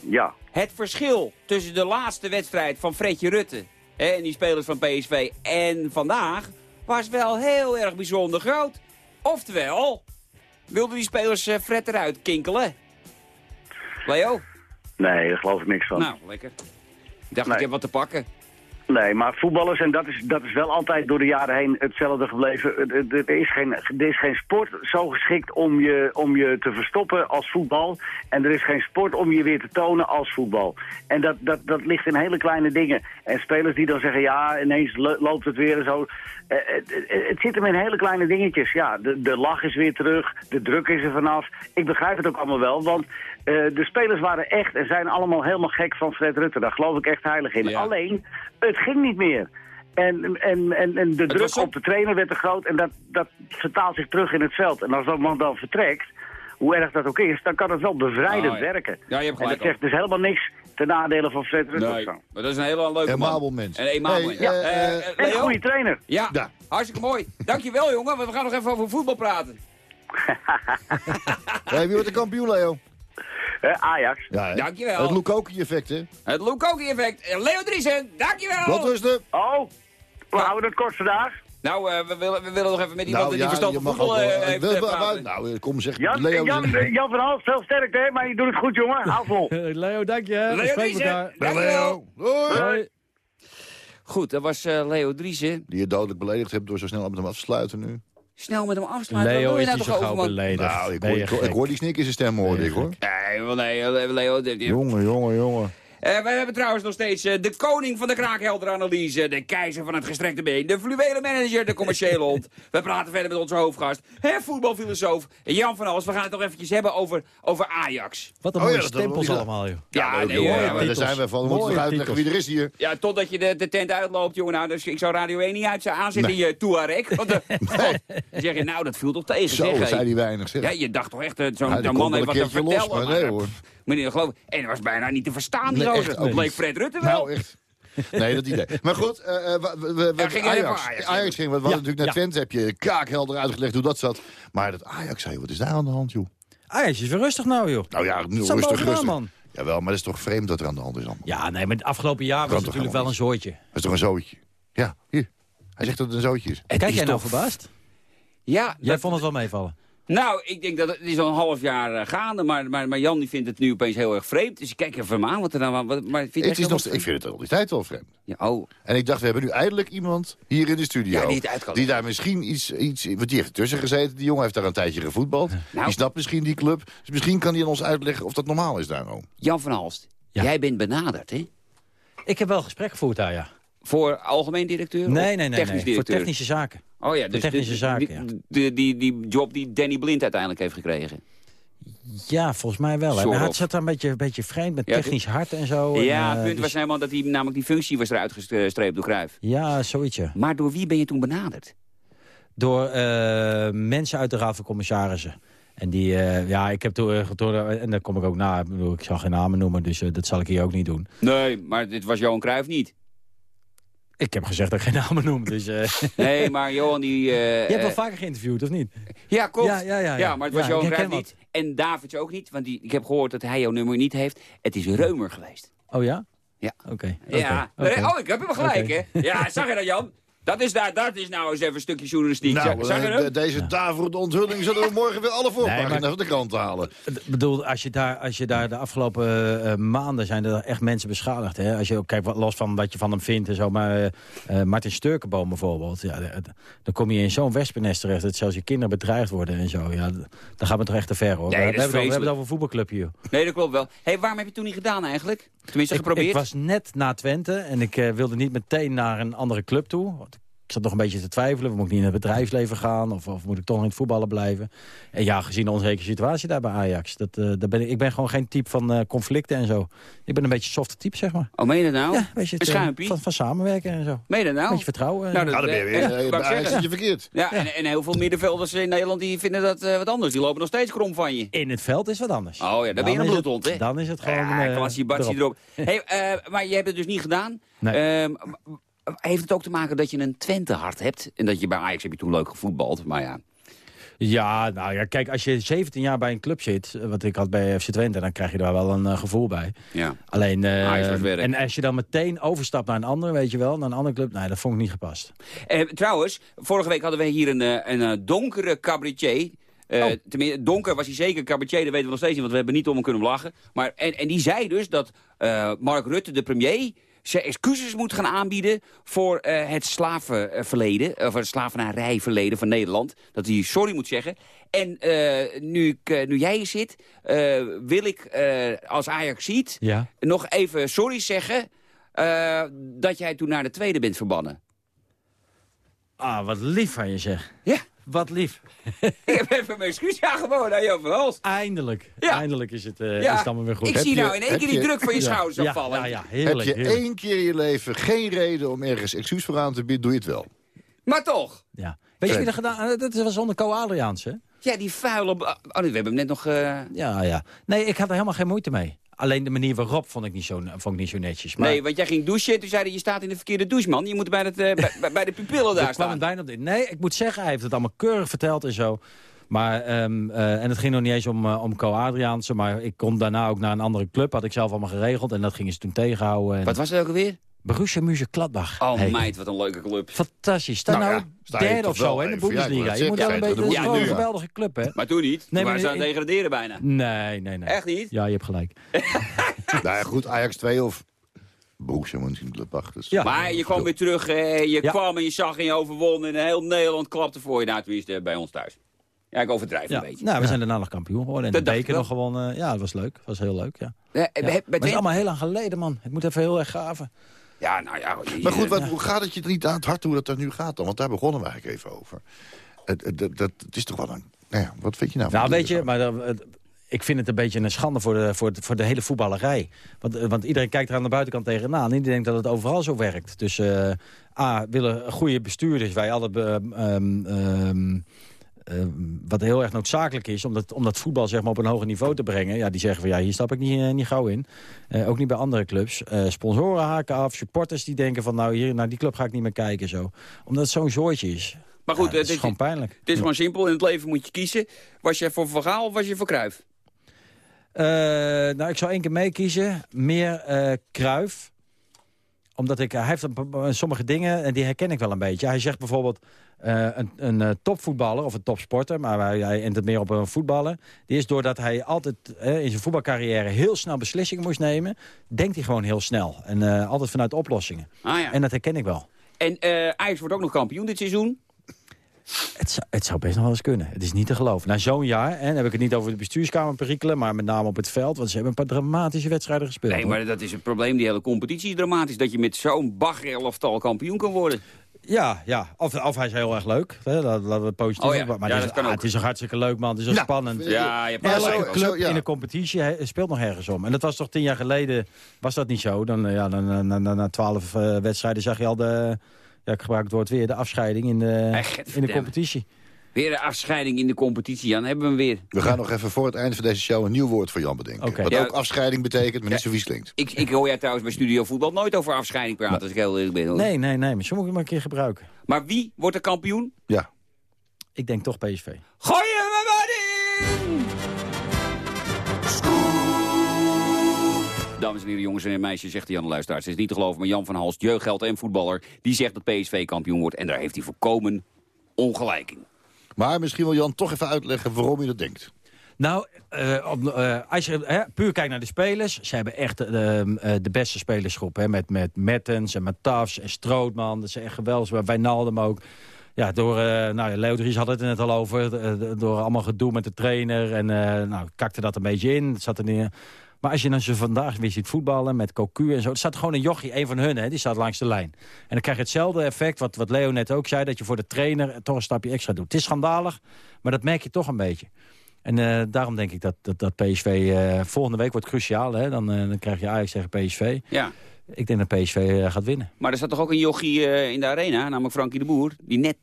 Ja. Het verschil tussen de laatste wedstrijd van Fredje Rutte hè, en die spelers van PSV en vandaag was wel heel erg bijzonder groot. Oftewel, wilden die spelers eh, Fred eruit kinkelen? Leo? Nee, daar geloof ik niks van. Nou, lekker. Ik dacht, Nee. ik heb wat te pakken. Nee, maar voetballers, en dat is, dat is wel altijd door de jaren heen hetzelfde gebleven. Er is geen, er is geen sport zo geschikt om je, om je te verstoppen als voetbal. En er is geen sport om je weer te tonen als voetbal. En dat, dat, dat ligt in hele kleine dingen. En spelers die dan zeggen, ja, ineens lo- loopt het weer en zo. Eh, Het, het, het zit hem in hele kleine dingetjes. Ja, de, de lach is weer terug, de druk is er vanaf. Ik begrijp het ook allemaal wel, want eh, de spelers waren echt en zijn allemaal helemaal gek van Fred Rutte. Daar geloof ik echt heilig in. Ja. Alleen, het ging niet meer. En, en, en, en de druk op de trainer werd te groot en dat, dat vertaalt zich terug in het veld. En als dat man dan vertrekt, hoe erg dat ook is, dan kan het wel bevrijdend Oh, ja. werken. Ja, je hebt en gelijk dat zegt dus helemaal niks ten nadele van Fred Rutte. of Nee, zo. maar dat is een hele leuke Amabel man. mens. Hey, mens. Ja, eh, eh, eh, En een goede trainer. Ja, Ja. hartstikke mooi. Dankjewel jongen, want we gaan nog even over voetbal praten. Hey, wie wordt de kampioen, Leo? Ajax. Ja, hè? Dankjewel. Het Lukoki-effect, hè? Het Lukoki-effect. Eh, Leo Driesen, dankjewel. Wat rusten. Oh, we houden het kort vandaag. Nou, eh, we, willen, we willen nog even met iemand die ja, verstand je van voetbal wel- eh, heeft eh. Nou, kom zeg. Jan, Leo. Jan, Jan van Hals, veel sterkte, hè, maar je doet het goed, jongen. Hou vol. Leo, dank je. Leo. Hoi. Hoi. Goed, dat was eh, Leo Driesen. Die je dodelijk beledigd hebt door zo snel met hem af te sluiten nu. Snel met hem afsluiten. Leo is nou niet toch zo over, gauw man? beledigd. Nou, ik hoor, ik, hoor- ik hoor die snik in zijn stem, hoorde ik, hoor. Nee, wel nee, Leo... Jongen, jongen, jongen. Eh, wij hebben trouwens nog steeds eh, de koning van de kraakhelderanalyse, de keizer van het gestrekte been, de fluwele manager, de commerciële hond. We praten verder met onze hoofdgast, hè, voetbalfilosoof Jan van Als. We gaan het nog eventjes hebben over, over Ajax. Wat een Oh ja, mooie dat- stempels allemaal, joh. Ja, nee, ja, Ja, maar daar zijn we van. We moeten uitleggen wie er is hier. Ja, totdat je de, de tent uitloopt, jongen. Nou, dus ik zou Radio 1 niet uit aanzetten in je Touareg. Want dan dan zeg je, nou, dat viel toch tegen, Zo, zeg. zei die weinig, zeg. Ja, je dacht toch echt, eh, zo'n Ja, man heeft een wat te vertellen. maar nee, hoor. Meneer, geloof ik. En dat was bijna niet te verstaan, die Nee, Dat bleek Fred Rutte wel. Nou, echt. Nee, dat idee. Maar goed, eh, eh, we, we, we- Ja, ging Ajax. Ajax. Ajax ging, want we hadden natuurlijk ja. naar Twente heb je kaakhelder uitgelegd hoe dat zat. Maar dat Ajax, hé, wat is daar aan de hand, joh? Ajax is weer rustig nou, joh. Nou ja, nu Staat rustig, rustig. man. Jawel, maar dat is toch vreemd dat er aan de hand is allemaal. Ja, nee, maar het afgelopen jaar was het natuurlijk wel een zooitje. Dat is toch een zootje? Ja, hier. Hij zegt dat het een zootje is. Kijk is jij nou verbaasd? Ja, Jij dat- vond het wel meevallen. Nou, ik denk dat het, is al een half jaar eh, gaande, maar, maar, maar Jan die vindt het nu opeens heel erg vreemd. Dus ik kijk even aan wat er nou... Wat, maar vind Het is nog, ik vind het al die tijd wel vreemd. Ja, oh, En ik dacht, we hebben nu eindelijk iemand hier in de studio. Ja, die het die daar misschien iets, iets... Want die heeft ertussen gezeten. Die jongen heeft daar een tijdje gevoetbald. Nou. Die snapt misschien die club. Dus misschien kan hij aan ons uitleggen of dat normaal is daar nou. Jan van Halst, Ja. jij bent benaderd, hè? Ik heb wel gesprek gevoerd daar, ja. Voor algemeen directeur? of Nee, nee, nee. technisch nee. Voor technische zaken. Oh ja, dus technische de- zaken, die, ja. die, die, die job die Danny Blind uiteindelijk heeft gekregen. Ja, volgens mij wel. hè. Soort Maar het zat daar een beetje, een beetje vreemd met Ja, technisch hart en zo. en, ja, het eh, punt dus- was helemaal dat hij namelijk die functie was eruit gestreept door Cruijff. Ja, zoiets, ja. Maar door wie ben je toen benaderd? Door eh, mensen uit de Raad van Commissarissen. En die, eh, ja, ik heb toen, eh, en daar kom ik ook na. Ik, bedoel, ik zal geen namen noemen, dus eh, dat zal ik hier ook niet doen. Nee, maar dit was Johan Cruijff niet. Ik heb gezegd dat ik geen namen noem, dus... eh, Nee, maar Johan die... eh, Je hebt wel eh, vaker geïnterviewd, of niet? Ja, klopt. Ja, ja, ja, ja. maar het was Johan Cruijff niet. En Davids ook niet, want die, ik heb gehoord dat hij jouw nummer niet heeft. Het is Reumer geweest. Oh ja? Ja. Oké. Ja. Oh, ik heb hem gelijk, hè? Ja, zag je dat, Jan? Dat is, daar, dat is nou eens even een stukje journalistiek. Nou, zag, je eh, de- deze daverende onthulling zullen we morgen weer alle voorpagina's Nee, van de krant halen. Ik bedoel, als je daar, als je daar de afgelopen eh, maanden zijn er echt mensen beschadigd. Hè? Als je ook kijkt, wat, los van wat je van hem vindt en zo. Maar eh, eh, Martin Sturkenboom bijvoorbeeld. Ja, de- de- dan kom je in zo'n wespennest terecht dat zelfs je kinderen bedreigd worden en zo. Ja, dan gaat het toch echt te ver hoor. Nee, we, hebben het, over- we hebben het over een voetbalclubje hier. Nee, dat klopt wel. hey, waarom heb je het toen niet gedaan eigenlijk? Tenminste, Ik, geprobeerd? ik was net na Twente en ik eh, wilde niet meteen naar een andere club toe. Ik zat nog een beetje te twijfelen. Moet ik niet in het bedrijfsleven gaan? Of, of moet ik toch in het voetballen blijven? En ja, gezien de onzekere situatie daar bij Ajax. Dat, eh, daar ben ik, ik ben gewoon geen type van eh, conflicten en zo. Ik ben een beetje softe type, zeg maar. Oh, meen je dat nou? Ja, weet je, het, een eh, van, van samenwerken en zo. Meen je dat nou? Beetje vertrouwen. Nou, en- dat- Nou, ben je Ja, weer Ajax zit je verkeerd. Ja, En, en heel veel middenvelders in Nederland die vinden dat eh, wat anders. Die lopen nog steeds krom van je. In het veld is wat anders. Oh ja, dan ben je een bloedhond, hè? Dan is het gewoon... Ja, eh, klassie erop. erop. Hey, eh, maar je hebt het dus niet gedaan. Nee. Heeft het ook te maken dat je een Twente-hart hebt? En dat je bij Ajax heb je toen leuk gevoetbald, maar ja. Ja, nou ja, kijk, als je 17 jaar bij een club zit, eh, wat ik had bij FC Twente, dan krijg je daar wel een eh, gevoel bij. ja. Alleen, werk. en als je dan meteen overstapt naar een andere, weet je wel, naar een andere club, nee, dat vond ik niet gepast. Eh, trouwens, vorige week hadden we hier een, een donkere cabaretier. Oh. tenminste, donker was hij zeker cabaretier, dat weten we nog steeds niet, want we hebben niet om hem kunnen lachen. Maar, en, en die zei dus dat Mark Rutte, de premier, zijn excuses moet gaan aanbieden voor eh, het slavenverleden, of het slavenarijverleden van Nederland. Dat hij sorry moet zeggen. En eh, nu, ik, eh, nu jij hier zit, eh, wil ik eh, als Ajax ziet Ja. nog even sorry zeggen eh, dat jij toen naar de tweede bent verbannen. Ah, wat lief van je zeg. Ja. Wat lief. Ik heb even mijn excuus aangeboden aan Jan van Hals. Eindelijk. Ja. Eindelijk is het, eh Ja, is allemaal weer goed. ik Heb zie je- nou in één keer die je- druk van je Ja. schouders ja, afvallen. Ja, ja, Heb je heerlijk. één keer in je leven geen reden om ergens excuus voor aan te bieden, doe je het wel. Maar toch, Ja. Weet je wie dat gedaan? eh, Dat was zonder Co Adriaans, hè? ja, die vuile... Oh, nee, we hebben hem net nog... eh, Ja, ja. Nee, ik had er helemaal geen moeite mee. Alleen de manier waarop vond ik niet zo, vond ik niet zo netjes. Maar Nee, want jij ging douchen en toen zei hij, je staat in de verkeerde douche, man. Je moet bij, het, eh, bij, de pupillen daar het staan. bijna op. Nee, ik moet zeggen, hij heeft het allemaal keurig verteld en zo. Maar, ehm, eh, en het ging nog niet eens om, eh, om Co Adriaanse, maar ik kon daarna ook naar een andere club. Had ik zelf allemaal geregeld en dat gingen ze toen tegenhouden. En... Wat was het ook alweer? Borussia Mönchengladbach. Oh meid, wat een leuke club. Fantastisch. Sta Nou nou, ja, derde of zo hè, in de. Ja, Bundesliga. je moet wel een beetje, dat is een geweldige club, hè? Maar toen niet. Nee, maar ze aan het degraderen bijna. Nee, nee, nee. Echt niet? Ja, je hebt gelijk. nou ja, goed, Ajax 2 of Borussia Mönchengladbach. Dus Maar je kwam weer terug, eh, je Ja. kwam en je zag en je overwon. En heel Nederland klapte voor je. Nou, tenminste, bij ons thuis. Ja, ik overdrijf Ja. een beetje. Nou, we zijn daarna nog kampioen geworden. En Dat de beker nog gewonnen. Ja, dat was leuk. Dat was heel leuk, ja. Eh, Ja. het is allemaal heel lang geleden, man. Het moet even heel erg gaven. Ja, nou ja. Maar goed, wat, Ja. hoe gaat het je niet aan het hart hoe dat er nu gaat dan? Want daar begonnen we eigenlijk even over. Het, het, dat, het is toch wel een... Nou ja, wat vind je nou van Nou, weet je, maar ik vind het een beetje een schande voor de, voor de, voor de hele voetballerij. Want, eh, want iedereen kijkt er aan de buitenkant tegenaan. En die denkt dat het overal zo werkt. Dus eh, A, willen goede bestuurders, wij alle... be- ehm, ehm, wat heel erg noodzakelijk is, om dat, om dat voetbal zeg maar, op een hoger niveau te brengen. Ja, die zeggen van ja, hier stap ik niet, eh, niet gauw in. Eh, ook niet bij andere clubs. Eh, sponsoren haken af, supporters die denken van nou, hier, naar die club ga ik niet meer kijken. Zo. Omdat het zo'n zooitje is. Maar goed, Ja, het eh, is gewoon pijnlijk. Het is gewoon simpel. In het leven moet je kiezen. Was je voor Van Gaal of was je voor? Eh, nou, ik zou één keer meekiezen. Meer eh Kruif. Omdat ik, hij heeft sommige dingen, en die herken ik wel een beetje. Hij zegt bijvoorbeeld, eh, een, een eh, topvoetballer of een topsporter... maar hij, hij het meer op een voetballer... die is doordat hij altijd eh, in zijn voetbalcarrière heel snel beslissingen moest nemen... denkt hij gewoon heel snel. En altijd vanuit oplossingen. Ah ja. En dat herken ik wel. En Ajax wordt ook nog kampioen dit seizoen. Het zou, het zou best nog wel eens kunnen. Het is niet te geloven. Na zo'n jaar, en dan heb ik het niet over de bestuurskamerperikelen... maar met name op het veld, want ze hebben een paar dramatische wedstrijden gespeeld. Nee, hoor. maar dat is het probleem. Die hele competitie is dramatisch. Dat je met zo'n baggerelftal kampioen kan worden. Ja, ja. Of, of hij is heel erg leuk. Hè? Laten laten we het positief Oh ja. hebben. Maar Ja, het, dat is, kan ah, ook. het is toch hartstikke leuk, man. Het is zo Ja, spannend. Ja, je hebt elke zo- club zo, ja. in de competitie hè, speelt nog ergens om. En dat was toch tien jaar geleden, was dat niet zo? Dan, eh, ja, dan, eh, na, na, na twaalf eh, wedstrijden zag je al de, ja, ik gebruik het woord weer, de afscheiding in de, Echt, in de competitie. Weer een afscheiding in de competitie, Jan. Hebben we hem weer. We gaan nog even voor het einde van deze show een nieuw woord voor Jan bedenken. Wat Ja. ook afscheiding betekent, maar niet zo vies klinkt. Ik, ik hoor jij trouwens bij Studio Voetbal nooit over afscheiding praten, als ik heel eerlijk ben. hoor. Nee, nee, nee. Maar zo moet ik het maar een keer gebruiken. Maar wie wordt de kampioen? Ja. Ik denk toch PSV. Gooi hem maar in! Dames en heren, jongens en meisjes, zegt de Jan Luisteraars. Het is niet te geloven, maar Jan van Halst, jeugdheld en voetballer... die zegt dat PSV kampioen wordt. En daar heeft hij volkomen ongelijk in. Maar misschien wil Jan toch even uitleggen waarom je dat denkt. Nou, eh, op, eh, als je hè, puur kijkt naar de spelers... ze hebben echt eh, eh, de beste spelersgroep. Hè, met, met Mertens en Matafs en Strootman. Dat is echt geweldig. Bij Wijnaldum ook. Ja, door, eh nou, Leo Dries had het er net al over. door allemaal gedoe met de trainer. En eh, nou, kakte dat een beetje in. Het zat er niet... Maar als je dan ze vandaag weer ziet voetballen met Cocu en zo... er staat gewoon een jochie, een van hun, hè, die staat langs de lijn. En dan krijg je hetzelfde effect, wat, wat Leo net ook zei... dat je voor de trainer toch een stapje extra doet. Het is schandalig, maar dat merk je toch een beetje. En eh, daarom denk ik dat, dat, dat PSV... eh, volgende week wordt cruciaal, hè? Dan, eh, dan krijg je Ajax tegen PSV. Ja, Ik denk dat PSV gaat winnen. maar er staat toch ook een jochie in de arena, namelijk Frankie de Boer... die net...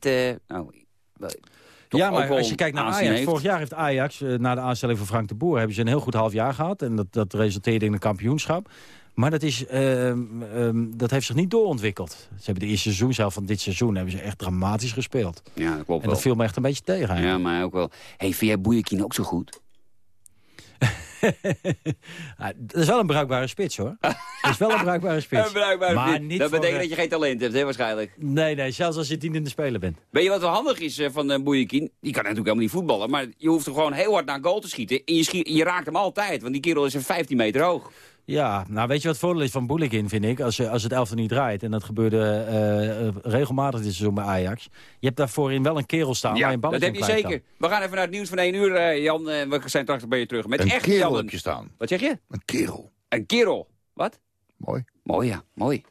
nou, toch ja, maar als je kijkt naar Ajax, heeft. vorig jaar heeft Ajax, eh, na de aanstelling van Frank de Boer... hebben ze een heel goed half jaar gehad. En dat, dat resulteerde in een kampioenschap. Maar dat, is, ehm, ehm, dat heeft zich niet doorontwikkeld. Ze hebben de eerste seizoen zelf van dit seizoen hebben ze echt dramatisch gespeeld. Ja, dat klopt En dat wel. viel me echt een beetje tegen eigenlijk. Ja, maar ook wel. hey, vind jij ook zo goed? Ah, dat is wel een bruikbare spits, hoor. Dat is wel een bruikbare spits. Bruikbaar. Maar dat niet betekent voor, eh, dat je geen talent hebt, hè, waarschijnlijk. Nee, nee, zelfs als je tien in de speler bent. Weet je wat wel handig is eh, van uh, Boeiekin? Die kan natuurlijk helemaal niet voetballen, maar je hoeft er gewoon heel hard naar een goal te schieten. En je, schiet, je raakt hem altijd, want die kerel is er 15 meter hoog. Ja, nou weet je wat het voordeel is van Boelikin, vind ik? Als, je- als het elftal niet draait, en dat gebeurde eh, regelmatig dit seizoen bij Ajax. Je hebt daar voorin wel een kerel staan waar je Ja, dat heb je in zeker. We gaan even naar het nieuws van 1 uur, eh, Jan. eh, we zijn straks bij je terug met Een echt kerel Jan. heb je staan. Wat zeg je? Een kerel. Een kerel. Wat? Mooi. Mooi, ja. Mooi.